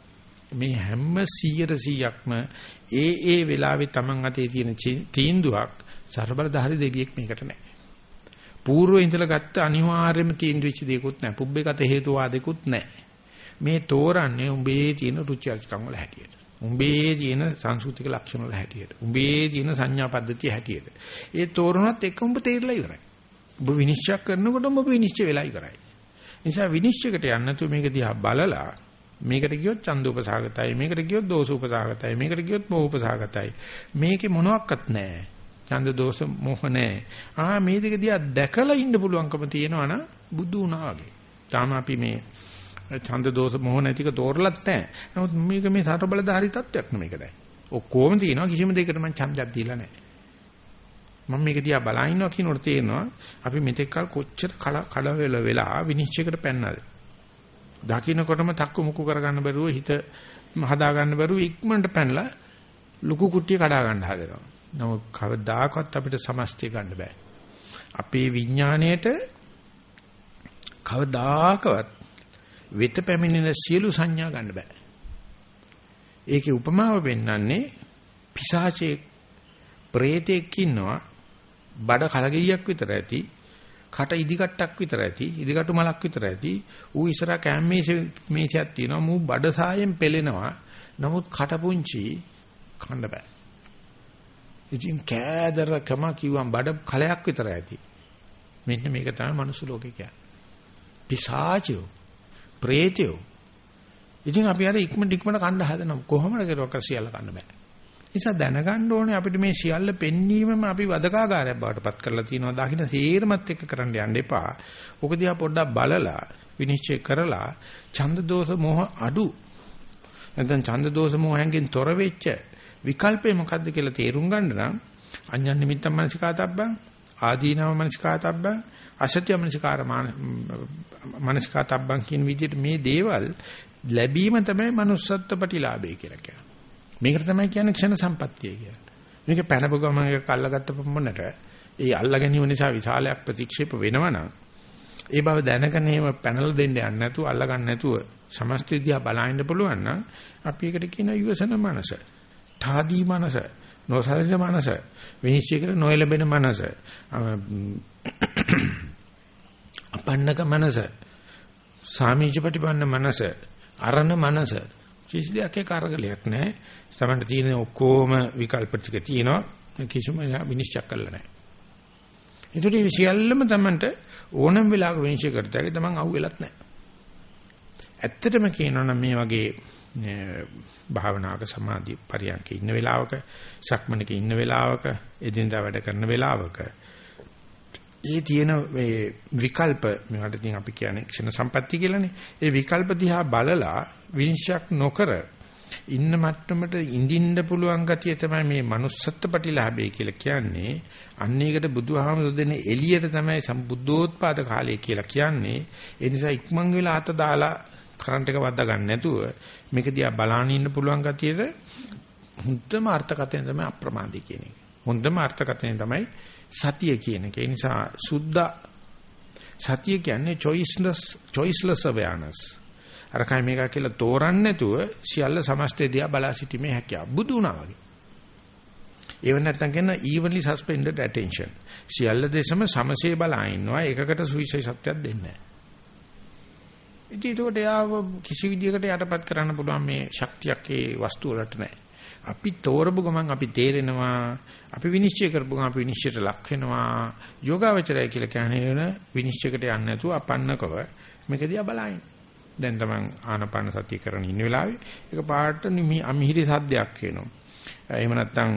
මේ හැම 100%ක්ම ඒ ඒ වෙලාවේ Taman අතේ තියෙන තීන්දුවක් ਸਰබලධාරි දෙවියෙක් මේකට නැහැ. పూర్වයේ ඉඳලා ගත්ත අනිවාර්යම තීන්දුවෙච්ච දෙයක්වත් නැහැ. පුබ්බේකට හේතුවාදෙකුත් නැහැ. මේ තෝරන්නේ උඹේ තියෙන රුචි අරුචිකම් වල හැටියට. උඹේ තියෙන සංස්කෘතික ලක්ෂණ වල හැටියට. උඹේ තියෙන සංඥා පද්ධතිය හැටියට. ඒ තෝරනවත් එක උඹ තේරලා ඉවරයි. උඹ විනිශ්චය කරනකොට උඹ විනිශ්චය වෙලා ඉවරයි. නිසා විනිශ්චයකට යන්න නැතුව මේක දිහා බලලා මේකට ගියොත් චන්දෝපසහගතයි මේකට ගියොත් දෝසෝපසහගතයි මේකට ගියොත් මොහොපසහගතයි මේකේ මොනවත් නැහැ. ඡන්ද දෝෂ මොහ නැහැ. ආ මේ දෙක දිහා දැකලා ඉන්න පුළුවන්කම තියෙනවා නම් බුදු වුණා වගේ. තාම අපි මේ ඡන්ද දෝෂ මොහ නැතික තෝරලත් නැහැ. නමුත් මේක මේ සතර බලධාරී තත්වයක් නෙමේක දැන්. ඔක්කොම තියෙනවා. කිසිම දෙයකට මම ඡන්දයක් දීලා නැහැ. මම මේක දිහා බලා ඉන්නවා කියනකොට තේරෙනවා අපි මෙතෙක් කල කොච්චර කලවල වෙලා විනිශ්චයකට පැන්නද. දකින්නකොටම තක්කු මුක්කු කරගන්න බැරුව හිත හදා ගන්න බැරුව ඉක්මනට පැනලා ලুকু කුට්ටිය කඩා ගන්න හදනවා. නමුත් කවදාකවත් අපිට සමස්තය ගන්න බෑ. අපේ විඥාණයට කවදාකවත් වෙත පැමිණෙන සියලු සංඥා ගන්න බෑ. ඒකේ උපමාව පෙන්වන්නේ පිසාචේ ප්‍රේතෙක් ඉන්නවා බඩ කලගෙඩියක් විතර ඇති කට ඉදිකට්ටක් විතර ඇති ඉදිකටු මලක් විතර ඇති ඌ ඉස්සරහා කැම්මේස මේසයක් තියෙනවා මූ බඩ සායෙන් පෙලෙනවා. නමුත් කට පුංචි කන්න බෑ. ඉතින් කෑදරකම කිව්වම් බඩ කලයක් විතර ඇති. මෙන්න මේක තමයි මනුස්ස ලෝකේ කියන්නේ. පිසාචයෝ ප්‍රේතයෝ. ඉතින් අපි අර ඉක්මනට ඉක්මනට කන්න හදනවා. කොහොමද කෙරුවක් සියල්ල කන්න බෑ. නිසා දැනගන්න ඕනේ අපිට මේ සියල්ල පෙන්වීමම අපි වදකාගාරයක් බවට පත් කරලා තියෙනවා. දකින්න සේරමත් එක්ක කරන්න යන්න එපා. ඔක දිහා පොඩ්ඩක් බලලා විනිශ්චය කරලා ඡන්ද දෝෂ මොහ අඩු නැත්නම් ඡන්ද දෝෂ මොහෙන්ගෙන් තොර වෙච්ච විකල්පේ මොකද්ද කියලා තේරුම් ගන්න නම් අඤ්ඤන් නිමිත්තම් මනසිකාතබ්බං ආදීනව මනසිකාතබ්බං අසත්‍ය මනසිකාර මනසිකාතබ්බං කියන විදිහට මේ දේවල් ලැබීම තමයි manussත්ත්ව ප්‍රතිලාභය කියලා කියන්නේ. මේකට තමයි කියන්නේ ක්ෂණ සම්පත්තිය කියලා. මේක පැනපු ගමන් එක අල්ලගත්ත පමණට ඒ අල්ලා ගැනීම නිසා විශාලයක් ප්‍රතික්ෂේප වෙනවනම් ඒ බව දැනගෙන එහෙම පැනලා දෙන්න යන්නේ නැතුව අල්ලා ගන්න නැතුව සමස්ත විද්‍යාව බලන්න පුළුවන් නම් අපි ඒකට කියන යොසන මනස, තාදී මනස, නොසලින මනස, විනිශ්චය කර නොයලබෙන මනස, අපන්නක මනස, සාමීච ප්‍රතිපන්න මනස, අරණ මනස කිසි දෙයක් ඒක අරගලයක් නැහැ. තමන්ට තියෙන ඔක්කොම විකල්ප ටික තියෙනවා. කිසිම විනිශ්චය කරලා නැහැ. ඒකට මේ සියල්ලම තමන්ට ඕනම වෙලාවක විනිශ්චය කරතයි තමන් අහුවෙලත් නැහැ. ඇත්තටම කියනවා නම් මේ වගේ භාවනාවක සමාධි පරියන්ක ඉන්න වෙලාවක සක්මනක ඉන්න වෙලාවක එදිනදා වැඩ කරන වෙලාවක ඒ තියෙන මේ විකල්ප මේකට ඉතින් අපි කියන්නේ ක්ෂණ සම්පatti කියලානේ. ඒ විකල්ප දිහා බලලා විනිශ්චයක් නොකර ඉන්න මට්ටමට ඉඳින්න පුළුවන් ගතිය තමයි මේ manussත්ත්ව ප්‍රතිලාභය කියලා කියන්නේ. අන්න ඒකට බුදුහාමුදුරු දෙන එළියට තමයි සම්බුද්ධෝත්පාද කාලය කියලා කියන්නේ. ඒ නිසා ඉක්මන් වෙලා අත දාලා කරන්ට් එක වද්දා ගන්න නැතුව මේක දිහා බලාගෙන ඉන්න පුළුවන් ගතියට හොඳම අර්ථකථනය තමයි අප්‍රමාදී කියන එක. හොඳම අර්ථකථනය තමයි සතිය කියන එක. ඒ නිසා සුද්ධ සතිය කියන්නේ choiceless choiceless awareness. අර කයි මේක කියලා තෝරන්න නැතුව සියල්ල සමස්තය දිහා බලා සිටීමේ හැකියාව බුදු වුණා වගේ. ඒව නැත්තම් කියන evenly suspended attention. සියල්ල දෙසම සමසේ බලා ඉන්නවා ඒකකට සුවිශේෂත්වයක් දෙන්නේ නැහැ. ඉතින් ඒකට යාව කිසි විදියකට යටපත් කරන්න පුළුවන් මේ ශක්තියක් ඒ වස්තු වලට නැහැ. අපි තෝරපු ගමන් අපි තේරෙනවා අපි විනිශ්චය කරපු ගමන් අපි විනිශ්චයට ලක් වෙනවා යෝගාවචරය කියලා කියන්නේ වෙන විනිශ්චයකට යන්නේ නැතුව අපන්නකව මේක දිහා බලائیں දැන් තමන් ආනපාන සතිය කරන ඉන්න වෙලාවේ ඒක පාට අමිහිරි සද්දයක් එනවා. එහෙම නැත්නම්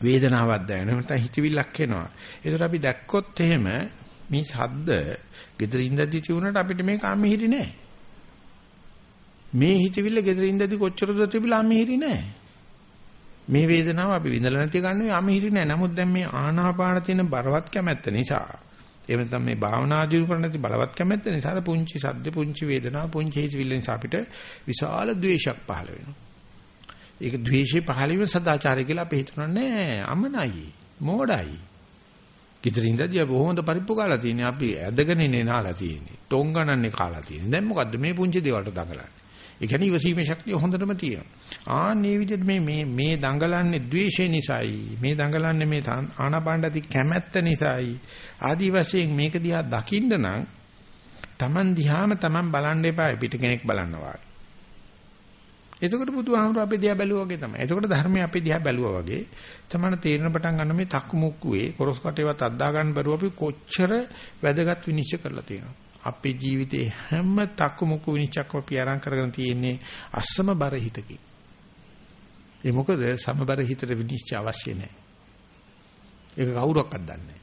වේදනාවක් දැනෙනවා. නැත්නම් හිතවිල්ලක් එනවා. ඒතර අපි දැක්කොත් එහෙම මේ සද්ද gedara ඉඳද්දි තියුණාට අපිට මේක අමිහිරි නෑ. මේ හිතවිල්ල gedara ඉඳද්දි කොච්චරද තිබිලා අමිහිරි නෑ. මේ වේදනාව අපි විඳලා නැති ගන්න අමිහිරි නෑ. නමුත් දැන් මේ ආනාපාන තියෙන බරවත් කැමැත්ත නිසා එහෙම නැත්නම් මේ භාවනා දියුණු කරන්න නැති බලවත් කැමැත්ත නිසා පුංචි සද්ද පුංචි වේදනාව පුංචි හිතවිල්ල නිසා අපිට විශාල ද්වේෂයක් පහළ වෙනවා. ඒක ද්වේෂේ පහළ වීම සදාචාරය කියලා අපි හිතනවා නෑ අමනයි මෝඩයි. කිතරින්දදී අපි කොහොමද පරිප්පු කාලා තියෙන්නේ අපි ඇදගෙන ඉන්නේ නාලා තියෙන්නේ. ටොං ගණන්නේ කාලා තියෙන්නේ. දැන් මොකද්ද මේ පුංචි දේවල්ට දඟලන්නේ? ඒ කියන්නේ ඉවසීමේ ශක්තිය හොඳටම තියෙනවා. ආන්නේ විදිහට මේ මේ මේ දඟලන්නේ ද්වේෂය නිසායි. මේ දඟලන්නේ මේ ආනාපානදති කැමැත්ත නිසායි. ආදි වශයෙන් මේක දිහා දකින්න නම් Taman දිහාම Taman බලන්න එපා පිට කෙනෙක් බලනවා. එතකොට බුදුහාමුදුර අපේ දිහා බැලුවා වගේ තමයි. එතකොට ධර්මය අපේ දිහා බැලුවා වගේ තමයි තේරෙන පටන් ගන්න මේ තක්කු මුක්කුවේ කොරස් කටේවත් අද්දා ගන්න බැරුව අපි කොච්චර වැදගත් විනිශ්චය කරලා තියෙනවා. අපේ ජීවිතේ හැම තක්කු මුක්කු විනිශ්චයක්ම අපි අරන් කරගෙන තියෙන්නේ අස්සම බර හිතකින්. ඒ මොකද සමබර හිතට විනිශ්චය අවශ්‍ය නැහැ. ඒක කවුරක්වත් දන්නේ නැහැ.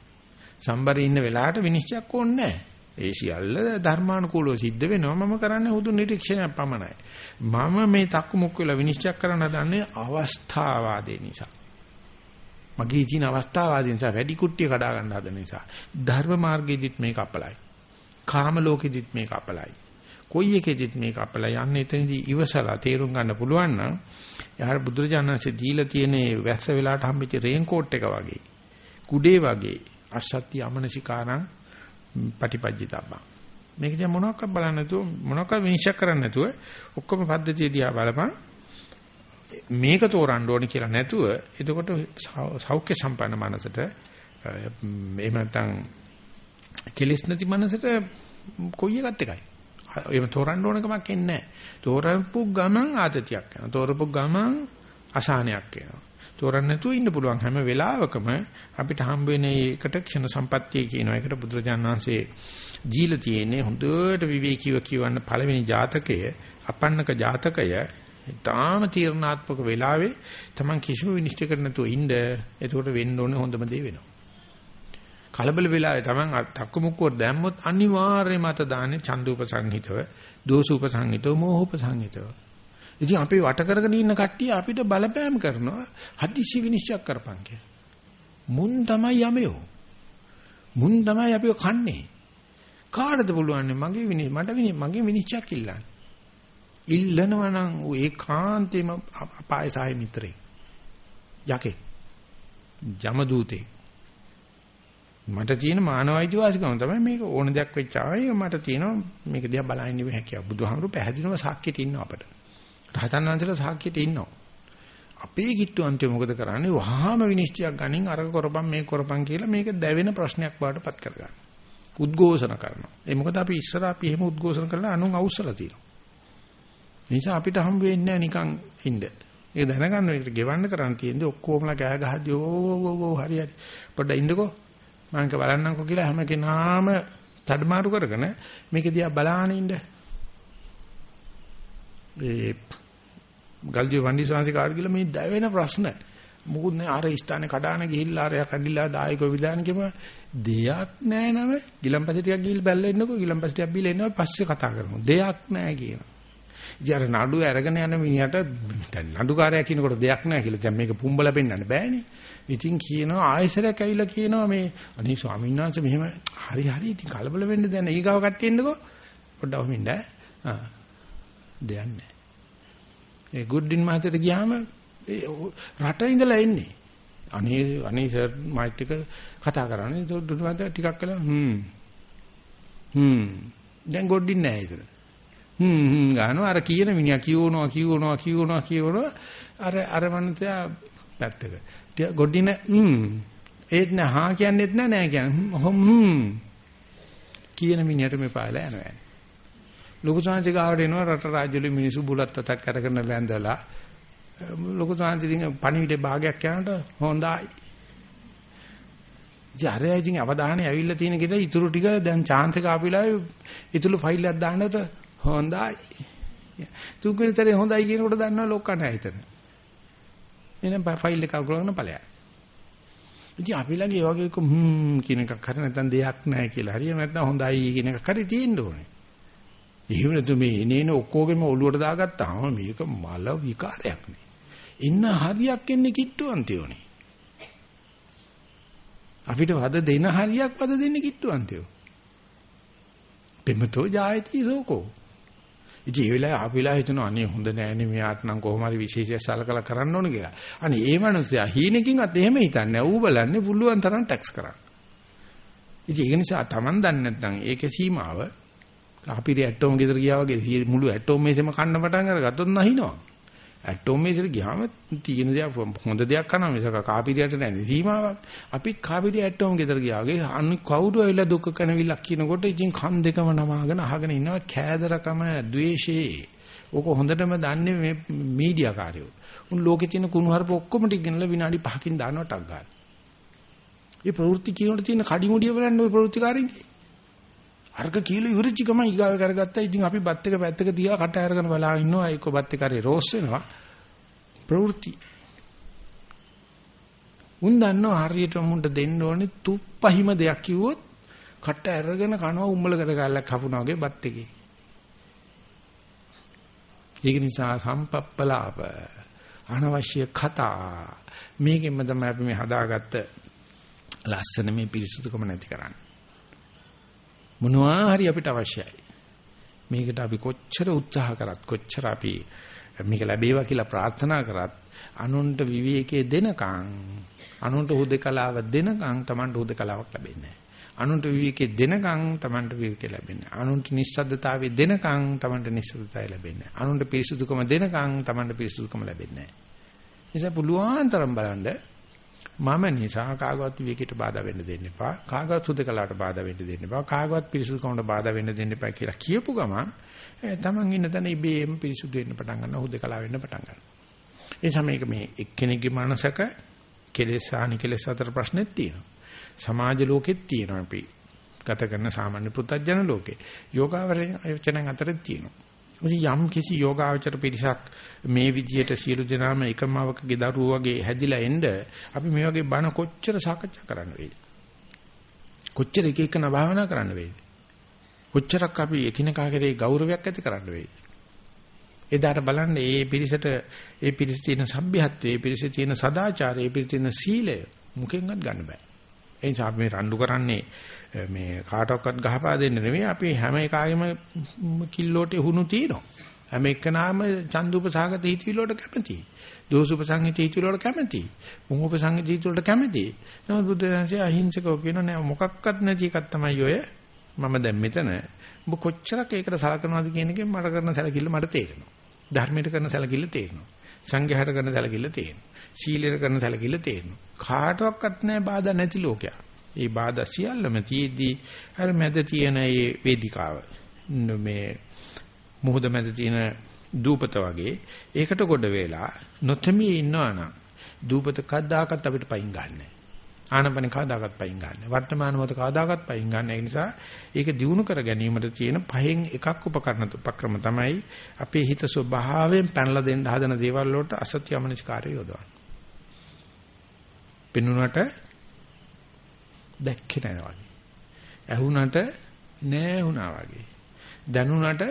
සම්බරේ ඉන්න වෙලාවට විනිශ්චයක් ඕනේ නැහැ. ඒ සියල්ල ධර්මානුකූලව සිද්ධ වෙනවා මම කරන්නේ හුදු නිරීක්ෂණයක් පමණයි. මම මේ තක්කු මුක්කු වෙලා විනිශ්චය කරන්න හදන්නේ අවස්ථාවාදී නිසා. මගේ ජීන අවස්ථාවාදී නිසා වැඩි කුට්ටිය කඩා ගන්න හදන නිසා. ධර්ම මාර්ගයේදීත් මේක අපලයි. කාම ලෝකෙදිත් මේක අපලයි. කොයි එකෙදිත් මේක අපලයි. යන්නේ එතනදී ඉවසලා තේරුම් ගන්න පුළුවන් නම් යාර බුදුරජාණන්සේ දීලා තියෙන වැස්ස වෙලාවට හම්බෙච්ච රේන් කෝට් එක වගේ කුඩේ වගේ අසත්‍ය අමනසිකාරං පටිපජ්ජිතබ්බා මේක දැන් මොනවාක් බලන්න නැතුව මොනවාක් විනිශ්චය කරන්න නැතුව ඔක්කොම පද්ධතිය දිහා බලපන් මේක තෝරන්න ඕනේ කියලා නැතුව එතකොට සෞඛ්‍ය සම්පන්න මනසට එහෙම නැත්නම් කෙලෙස් නැති මනසට කොයි එකත් එකයි. එහෙම තෝරන්න ඕන කමක් එන්නේ නැහැ. තෝරපු ගමන් ආතතියක් යනවා. තෝරපු ගමන් අසහනයක් එනවා. තෝරන්න නැතුව ඉන්න පුළුවන් හැම වෙලාවකම අපිට හම්බ වෙන ඒකට ක්ෂණ සම්පත්තිය කියන එකට බුදුරජාණන් වහන්සේ දීලා තියෙන්නේ හොඳට විවේකීව කියවන්න පළවෙනි ජාතකය අපන්නක ජාතකය ඊටාම තීර්ණාත්මක වෙලාවේ Taman කිසිම විනිශ්චය කර නැතුව ඉන්න එතකොට වෙන්න ඕනේ හොඳම දේ වෙනවා කලබල වෙලාවේ Taman තක්කු මුක්කුව දැම්මොත් අනිවාර්යයෙන්ම අත දාන්නේ චන්දුප සංහිතව, දෝසුප සංහිතව, මෝහුප සංහිතව. ඉතින් අපි වට කරගෙන ඉන්න කට්ටිය අපිට බලපෑම් කරනවා හදිසි විනිශ්චය කරපන් කියලා. මුන් තමයි යමයෝ. මුන් තමයි අපිව කන්නේ. කාටද පුළුවන් මගේ විනි මට විනි මගේ විනිශ්චයක් ඉල්ලන්න. ඉල්ලනවා නම් ඒකාන්තේම අපාය සාය මිත්‍රේ. යකේ. ජම දූතේ. මට තියෙන මානව අයිතිවාසිකම තමයි මේක ඕන දෙයක් වෙච්ච ආයේ මට තියෙනවා මේක දිහා බලන්න ඉන්න හැකියාව. බුදුහාමුදුරු පැහැදිලිව සාක්කියට ඉන්නවා අපිට. රහතන් වහන්සේලා සාක්කියට ඉන්නවා. අපේ කිට්ටු අන්තිම මොකද කරන්නේ? වහාම විනිශ්චයක් ගනින් අර කරපම් මේක කරපම් කියලා මේක දැවෙන ප්‍රශ්නයක් බවට පත් කරගන්න. උද්ඝෝෂණ කරනවා. ඒ මොකද අපි ඉස්සර අපි එහෙම උද්ඝෝෂණ කරලා අනුන් අවුස්සලා තියෙනවා. නිසා අපිට හම් වෙන්නේ නිකන් ඉන්න. ඒක දැනගන්න එකට ගෙවන්න කරන් තියෙන්නේ ඔක්කොමලා ගෑ ගහදී ඕ ඕ හරි හරි. පොඩ්ඩක් ඉන්නකෝ මම ඒක බලන්නම්කෝ කියලා හැම කෙනාම තඩමාරු කරගෙන මේක දිහා බලාගෙන ඉන්න. ඒ ගල්ජි වන්දිසාංශ කාර්ය කියලා මේ දැවෙන ප්‍රශ්න. මොකුත් නෑ අර ස්ථානේ කඩාන ගිහිල්ලා අර කඩිලා දායකව විදාන කියම දෙයක් නෑ නම. ගිලම්පැසි ටිකක් ගිහිල් බැලලා ඉන්නකෝ. ගිලම්පැසි ටිකක් බීලා ඉන්නවා. පස්සේ කතා කරමු. දෙයක් නෑ කියනවා. ඉතින් අර නඩුව අරගෙන යන මිනිහට දැන් නඩුකාරයා කියනකොට දෙයක් නෑ කියලා. දැන් මේක පුම්බල පෙන්වන්න බෑනේ. ඉතින් කියනවා ආයෙසරයක් ඇවිල්ලා කියනවා මේ අනේ ස්වාමීන් වහන්සේ මෙහෙම හරි හරි ඉතින් කලබල වෙන්න දැන් ඊගාව කට්ටිය එන්නකෝ. පොඩ්ඩක් වහින්න ඈ දෙයක් නැහැ. ඒ ගුඩ්ඩින් මහත්තයට ගියාම රට ඉඳලා එන්නේ. අනේ අනේ සර් මයිත් එක කතා කරන්නේ. දුඩු මහත්තයා ටිකක් කළා හ්ම්. හ්ම්. දැන් ගොඩින් නැහැ. ඒතර හ්ම් හ්ම් ගන්නවා. අර කියන මිනිහා කියවනවා කියවනවා කියවනවා කියවනවා අර අර මනුස්සයා පැත්තක. ගොඩින හ්ම්. ඒත් නෑ හා කියන්නේත් නෑ නෑ කියන්නේ. හ්ම් කියන මිනිහට මේ පායලා යනවා. ලොකු සාන්ති ගාවට එනවා රට රාජ්‍යවල මිනිස්සු බුලත් අතක් අරගෙන වැඳලා. ලොකු සාන්ති දින පණිවිඩේ භාගයක් යනකොට හොඳයි. ඉතින් අර ඉතින් අවධානය ඇවිල්ලා තියෙන කෙද ඉතුරු ටික දැන් chance එක ආපිලා ඉතුරු ෆයිල් එකක් දාන්නට හොඳයි. තුන්වෙනිතරේ හොඳයි කියනකොට දන්නවා ලොක්ක නැහැ හිතන. එහෙනම් ෆයිල් එක අගලන ඵලයක්. ඉතින් අපි ළඟ ඒ වගේ එක හ්ම් කියන එකක් හරි නැත්නම් දෙයක් නැහැ කියලා. හරිය නැත්නම් හොඳයි කියන එකක් හරි තියෙන්න ඕනේ. එහෙම නැතු මේ එනේන ඔක්කොගෙම ඔලුවට දාගත්තාම මේක මල විකාරයක් නේ. ඉන්න හරියක් එන්නේ කිට්ටුවන්තයෝනේ. අපිට වද දෙන හරියක් වද දෙන්නේ කිට්ටුවන්තයෝ. පෙමතෝ ජායති සෝකෝ. ඉතින් ඒ වෙලාවේ ආපිලා හිතන අනේ හොඳ නෑනේ මෙයාට නම් කොහොම හරි විශේෂයක් සලකලා කරන්න ඕන කියලා. අනේ ඒ මනුස්සයා හීනකින්වත් එහෙම හිතන්නේ ඌ බලන්නේ පුළුවන් තරම් ටැක්ස් කරන්න. ඉතින් ඒක නිසා Taman දන්නේ නැත්නම් ඒකේ සීමාව අපිට ඇටෝම් ගෙදර ගියා වගේ මුළු ඇටෝම් මේසෙම කන්න පටන් අරගත්තොත් නැහිනවා. ඇටෝම් එකට ගියාම තියෙන දේක් හොඳ දෙයක් කරනවා මිසක කාපිරියට නැති සීමාවක්. අපි කාපිරිය ඇටෝම් ගෙදර ගියා වගේ අනි කවුරු ඇවිල්ලා දුක කනවිලක් කියනකොට ඉතින් කන් දෙකම නමාගෙන අහගෙන ඉන්නවා කෑදරකම, द्वේෂේ. ඕක හොඳටම දන්නේ මේ මීඩියා කාර්යෝ. උන් ලෝකේ තියෙන කුණුහරුප ඔක්කොම ටික ගෙනලා විනාඩි 5කින් දානවා ටක් ගන්න. මේ ප්‍රවෘත්ති කියනකොට තියෙන කඩිමුඩිය බලන්න ওই ප්‍රවෘත්තිකාරින්ගේ. අර්ග කීලෝ ඉවරචි ගම ඊගාව කරගත්තා. ඉතින් අපි බත් එක පැත්තක තියලා කට අරගෙන බලාගෙන ඉන්නවා. ඒක බත් එක හරි රෝස් වෙනවා. ප්‍රවෘත්ති. උන් දන්නවා හරියට මුන්ට දෙන්න ඕනේ තුප්පහිම දෙයක් කිව්වොත් කට අරගෙන කනවා උම්මලකට ගාලක් හපුනා වගේ බත් එකේ. ඒක නිසා සම්පප්පලාප අනවශ්‍ය කතා මේකෙන්ම තමයි අපි මේ හදාගත්ත ලස්සන මේ පිරිසුදුකම නැති කරන්නේ. මොනවා හරි අපිට අවශ්‍යයි. මේකට අපි කොච්චර උත්සාහ කරත් කොච්චර අපි මේක ලැබේවා කියලා ප්‍රාර්ථනා කරත් අනුන්ට විවේකයේ දෙනකන් අනුන්ට හුදකලාව දෙනකන් Tamanට හුදකලාවක් ලැබෙන්නේ නැහැ. අනුන්ට විවේකයේ දෙනකන් Tamanට විවේකේ ලැබෙන්නේ නැහැ. අනුන්ට නිස්සද්දතාවය දෙනකන් Tamanට නිස්සද්දතාවය ලැබෙන්නේ නැහැ. අනුන්ට පිරිසුදුකම දෙනකන් Tamanට පිරිසුදුකම ලැබෙන්නේ නැහැ. නිසා පුළුවන් තරම් බලන්න මම නිසා කාගවත් විවේකයට බාධා වෙන්න දෙන්න එපා. කාගවත් සුදකලාට බාධා වෙන්න දෙන්න එපා. කාගවත් පිරිසුදුකමට බාධා වෙන්න දෙන්න එපා කියලා කියපු ගමන් තමන් ඉන්න තැන ඉබේම පිරිසුදු වෙන්න පටන් ගන්නවා. හුදකලා වෙන්න පටන් ගන්නවා. ඒ සමයක මේ එක්කෙනෙක්ගේ මනසක කෙලෙස් ආනි කෙලෙස් අතර ප්‍රශ්නෙත් තියෙනවා. සමාජ ලෝකෙත් තියෙනවා අපි ගත කරන සාමාන්‍ය පුත්තජන ලෝකේ. යෝගාවචරයන් අතරත් තියෙනවා. යම් කිසි යෝගාචර පිරිසක් මේ විදියට සියලු දෙනාම එකමවකගේ දරුවෝ වගේ හැදිලා එන්න අපි මේ වගේ බණ කොච්චර සාකච්ඡා කරන්න වේද කොච්චර එක එකන භාවනා කරන්න වේද කොච්චරක් අපි එකිනෙකා කෙරේ ගෞරවයක් ඇති කරන්න වේද එදාට බලන්න මේ පිරිසට ඒ පිරිස තියෙන සભ્યත්වයේ ඒ පිරිස තියෙන සදාචාරය ඒ පිරිස තියෙන සීලය මුකෙන්වත් ගන්න බෑ. ඒ නිසා අපි මේ රණ්ඩු කරන්නේ මේ කාටවත් ගහපා දෙන්න නෙමෙයි අපි හැම එකාගෙම කිල්ලෝට හුණු තියෙනවා. හැම එක්කනාම චන්දුපසහගත හිතවිලි වලට කැමතියි. දෝසුපසංගිත හිතවිලි වලට කැමතියි. මොහොපසංගිත හිතවිලි වලට කැමතියි. නමුත් බුද්ධ ධර්මයේ අහිංසකව කියන නෑ මොකක්වත් නැති එකක් තමයි ඔය මම දැන් මෙතන. ඔබ කොච්චරක් ඒකට සලකනවාද කියන එකෙන් මට කරන සැලකිල්ල මට තේරෙනවා. ධර්මයට කරන සැලකිල්ල තේරෙනවා. සංඝයාට කරන සැලකිල්ල තේරෙනවා. සීලයට කරන සැලකිල්ල තේරෙනවා. කාටවත් නැහැ බාධා නැති ලෝකයක්. ඒ බාධා සියල්ලම තියේදී අර මැද තියෙන මේ වේදිකාව මේ මුහුද මැද තියෙන දූපත වගේ ඒකට ගොඩ වෙලා නොතෙමී ඉන්නවනම් දූපත කද්දාකත් අපිට පයින් ගන්නෑ. ආනපන කවදාකත් පයින් ගන්න. වර්තමාන මොහොත කවදාකත් පයින් ගන්න. ඒ නිසා ඒක දිනු කර ගැනීමට තියෙන පහෙන් එකක් උපකරණ උපක්‍රම තමයි අපේ හිත ස්වභාවයෙන් පැනලා දෙන්න හදන දේවල් වලට අසත්‍ය අමනස්කාරය යොදවන්නේ. පෙනුනට දැක්කේ නැහැ වගේ. ඇහුණට නෑ වුණා වගේ. දැනුණට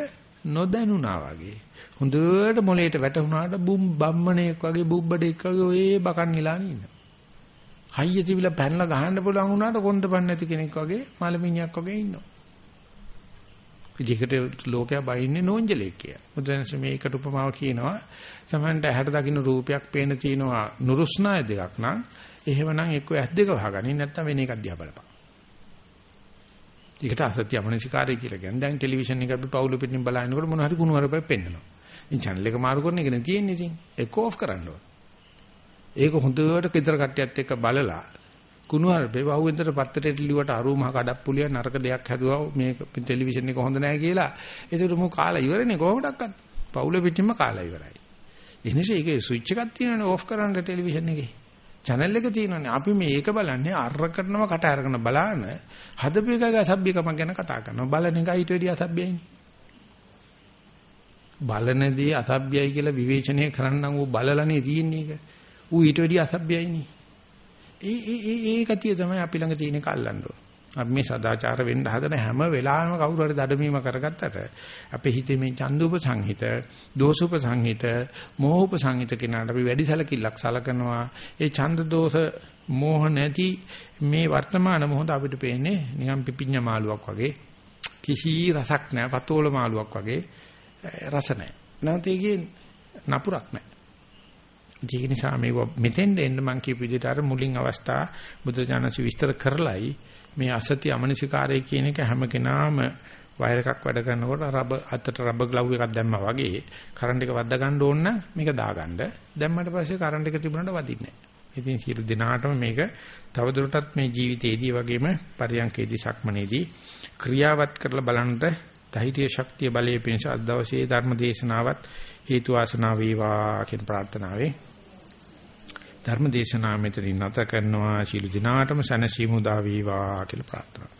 නොදැනුණා වගේ. හොඳට මොලේට වැටුණාට බුම් බම්මණෙක් වගේ බුබ්බඩෙක් වගේ ඔය බකන් නිලාන ඉන්නවා. හයිය තිබිලා පැනලා ගහන්න පුළුවන් වුණාට කොන්දපන් නැති කෙනෙක් වගේ මලමිණියක් වගේ ඉන්නවා. පිළිකට ලෝකයා බයින්නේ නෝන්ජලෙක් කියලා. මුද්‍රණස මේකට උපමාව කියනවා. සමහරට ඇහැට දකින්න රූපයක් පේන තියෙනවා නුරුස්නාය දෙකක් නම් එහෙමනම් එක්ක ඇස් දෙක වහගනින් නැත්නම් වෙන එකක් දිහා බලපන්. ඒකට අසත්‍ය අමනසිකාරය කියලා කියන්නේ. දැන් ටෙලිවිෂන් එක අපි පවුල පිටින් බලනකොට මොන හරි කුණු හරපයක් පෙන්නනවා. ඉතින් channel එක මාරු කරන එක නේ තියෙන්නේ ඉතින්. ඒක ඕෆ් කරන්න ඕන. ඒක හොඳට කතර කට්ටියත් එක්ක බලලා කුණු හරපේ වහුවෙන්දට පත්තරේට ලිව්වට අරුමහ කඩප්පුලිය නරක දෙයක් හැදුවා මේ ටෙලිවිෂන් එක හොඳ නැහැ කියලා. ඒකට මු කාලා ඉවරනේ කොහොමඩක්වත්. පවුල පිටින්ම කාලා ඉවරයි. ඒ නිසා ඒකේ ස්විච් එකක් තියෙනවනේ ඕෆ් කරන්න ටෙලිවිෂන් එකේ. Channel එක තියෙනවානේ. අපි මේක බලන්නේ අර කරනව කට අරගෙන බලාන හදපු එකගේ අසභ්‍යකම ගැන කතා කරනවා. බලන එක ඊට වැඩිය අසභ්‍යයිනේ. බලනදී අසභ්‍යයි කියලා විවේචනය කරන්නම් ඌ බලලානේ තියෙන්නේ ඒක. ඌ ඊට වැඩිය අසභ්‍යයිනේ. ඒ ඒ ඒ ඒ ගතිය තමයි අපි ළඟ තියෙන කල්ලන්න ඕන. අපි මේ සදාචාර වෙන්න හදන හැම වෙලාවෙම කවුරු හරි දඩමීම කරගත්තට අපේ හිතේ මේ චන්දුප සංහිත, දෝසුප සංහිත, මෝහුප සංහිත කෙනාට අපි වැඩි සැලකිල්ලක් සලකනවා. ඒ ඡන්ද දෝෂ මෝහ නැති මේ වර්තමාන මොහොත අපිට පේන්නේ නිකන් පිපිඤ්ඤ මාළුවක් වගේ කිසි රසක් නැහැ, පතෝල මාළුවක් වගේ රස නැහැ. නැත්නම් ඒකේ නපුරක් නැහැ. ඒක නිසා මේක මෙතෙන්ද එන්න මම කියපු විදිහට අර මුලින් අවස්ථා බුදුජානක විස්තර කරලයි මේ අසති අමනසිකාරය කියන එක හැම කෙනාම වයර් එකක් වැඩ කරනකොට රබ අතට රබර් ග්ලව් එකක් දැම්මා වගේ කරන්ට් එක වද්දා ගන්න ඕන නම් මේක දාගන්න. දැම්මට පස්සේ කරන්ට් එක තිබුණාට වදින්නේ නැහැ. ඉතින් සියලු දිනාටම මේක තවදුරටත් මේ ජීවිතයේදී වගේම පරියන්කේදී සක්මනේදී ක්‍රියාවත් කරලා බලන්න ධෛර්ය ශක්තිය බලයේ පිණිස අද දවසේ ධර්ම දේශනාවත් හේතු වාසනා වේවා කියන ප්‍රාර්ථනාවෙන් ධර්ම දේශනාව මෙතනින් නැත කරනවා. ශිළු දිනාටම සනසීමු දා වේවා කියලා ප්‍රාර්ථනා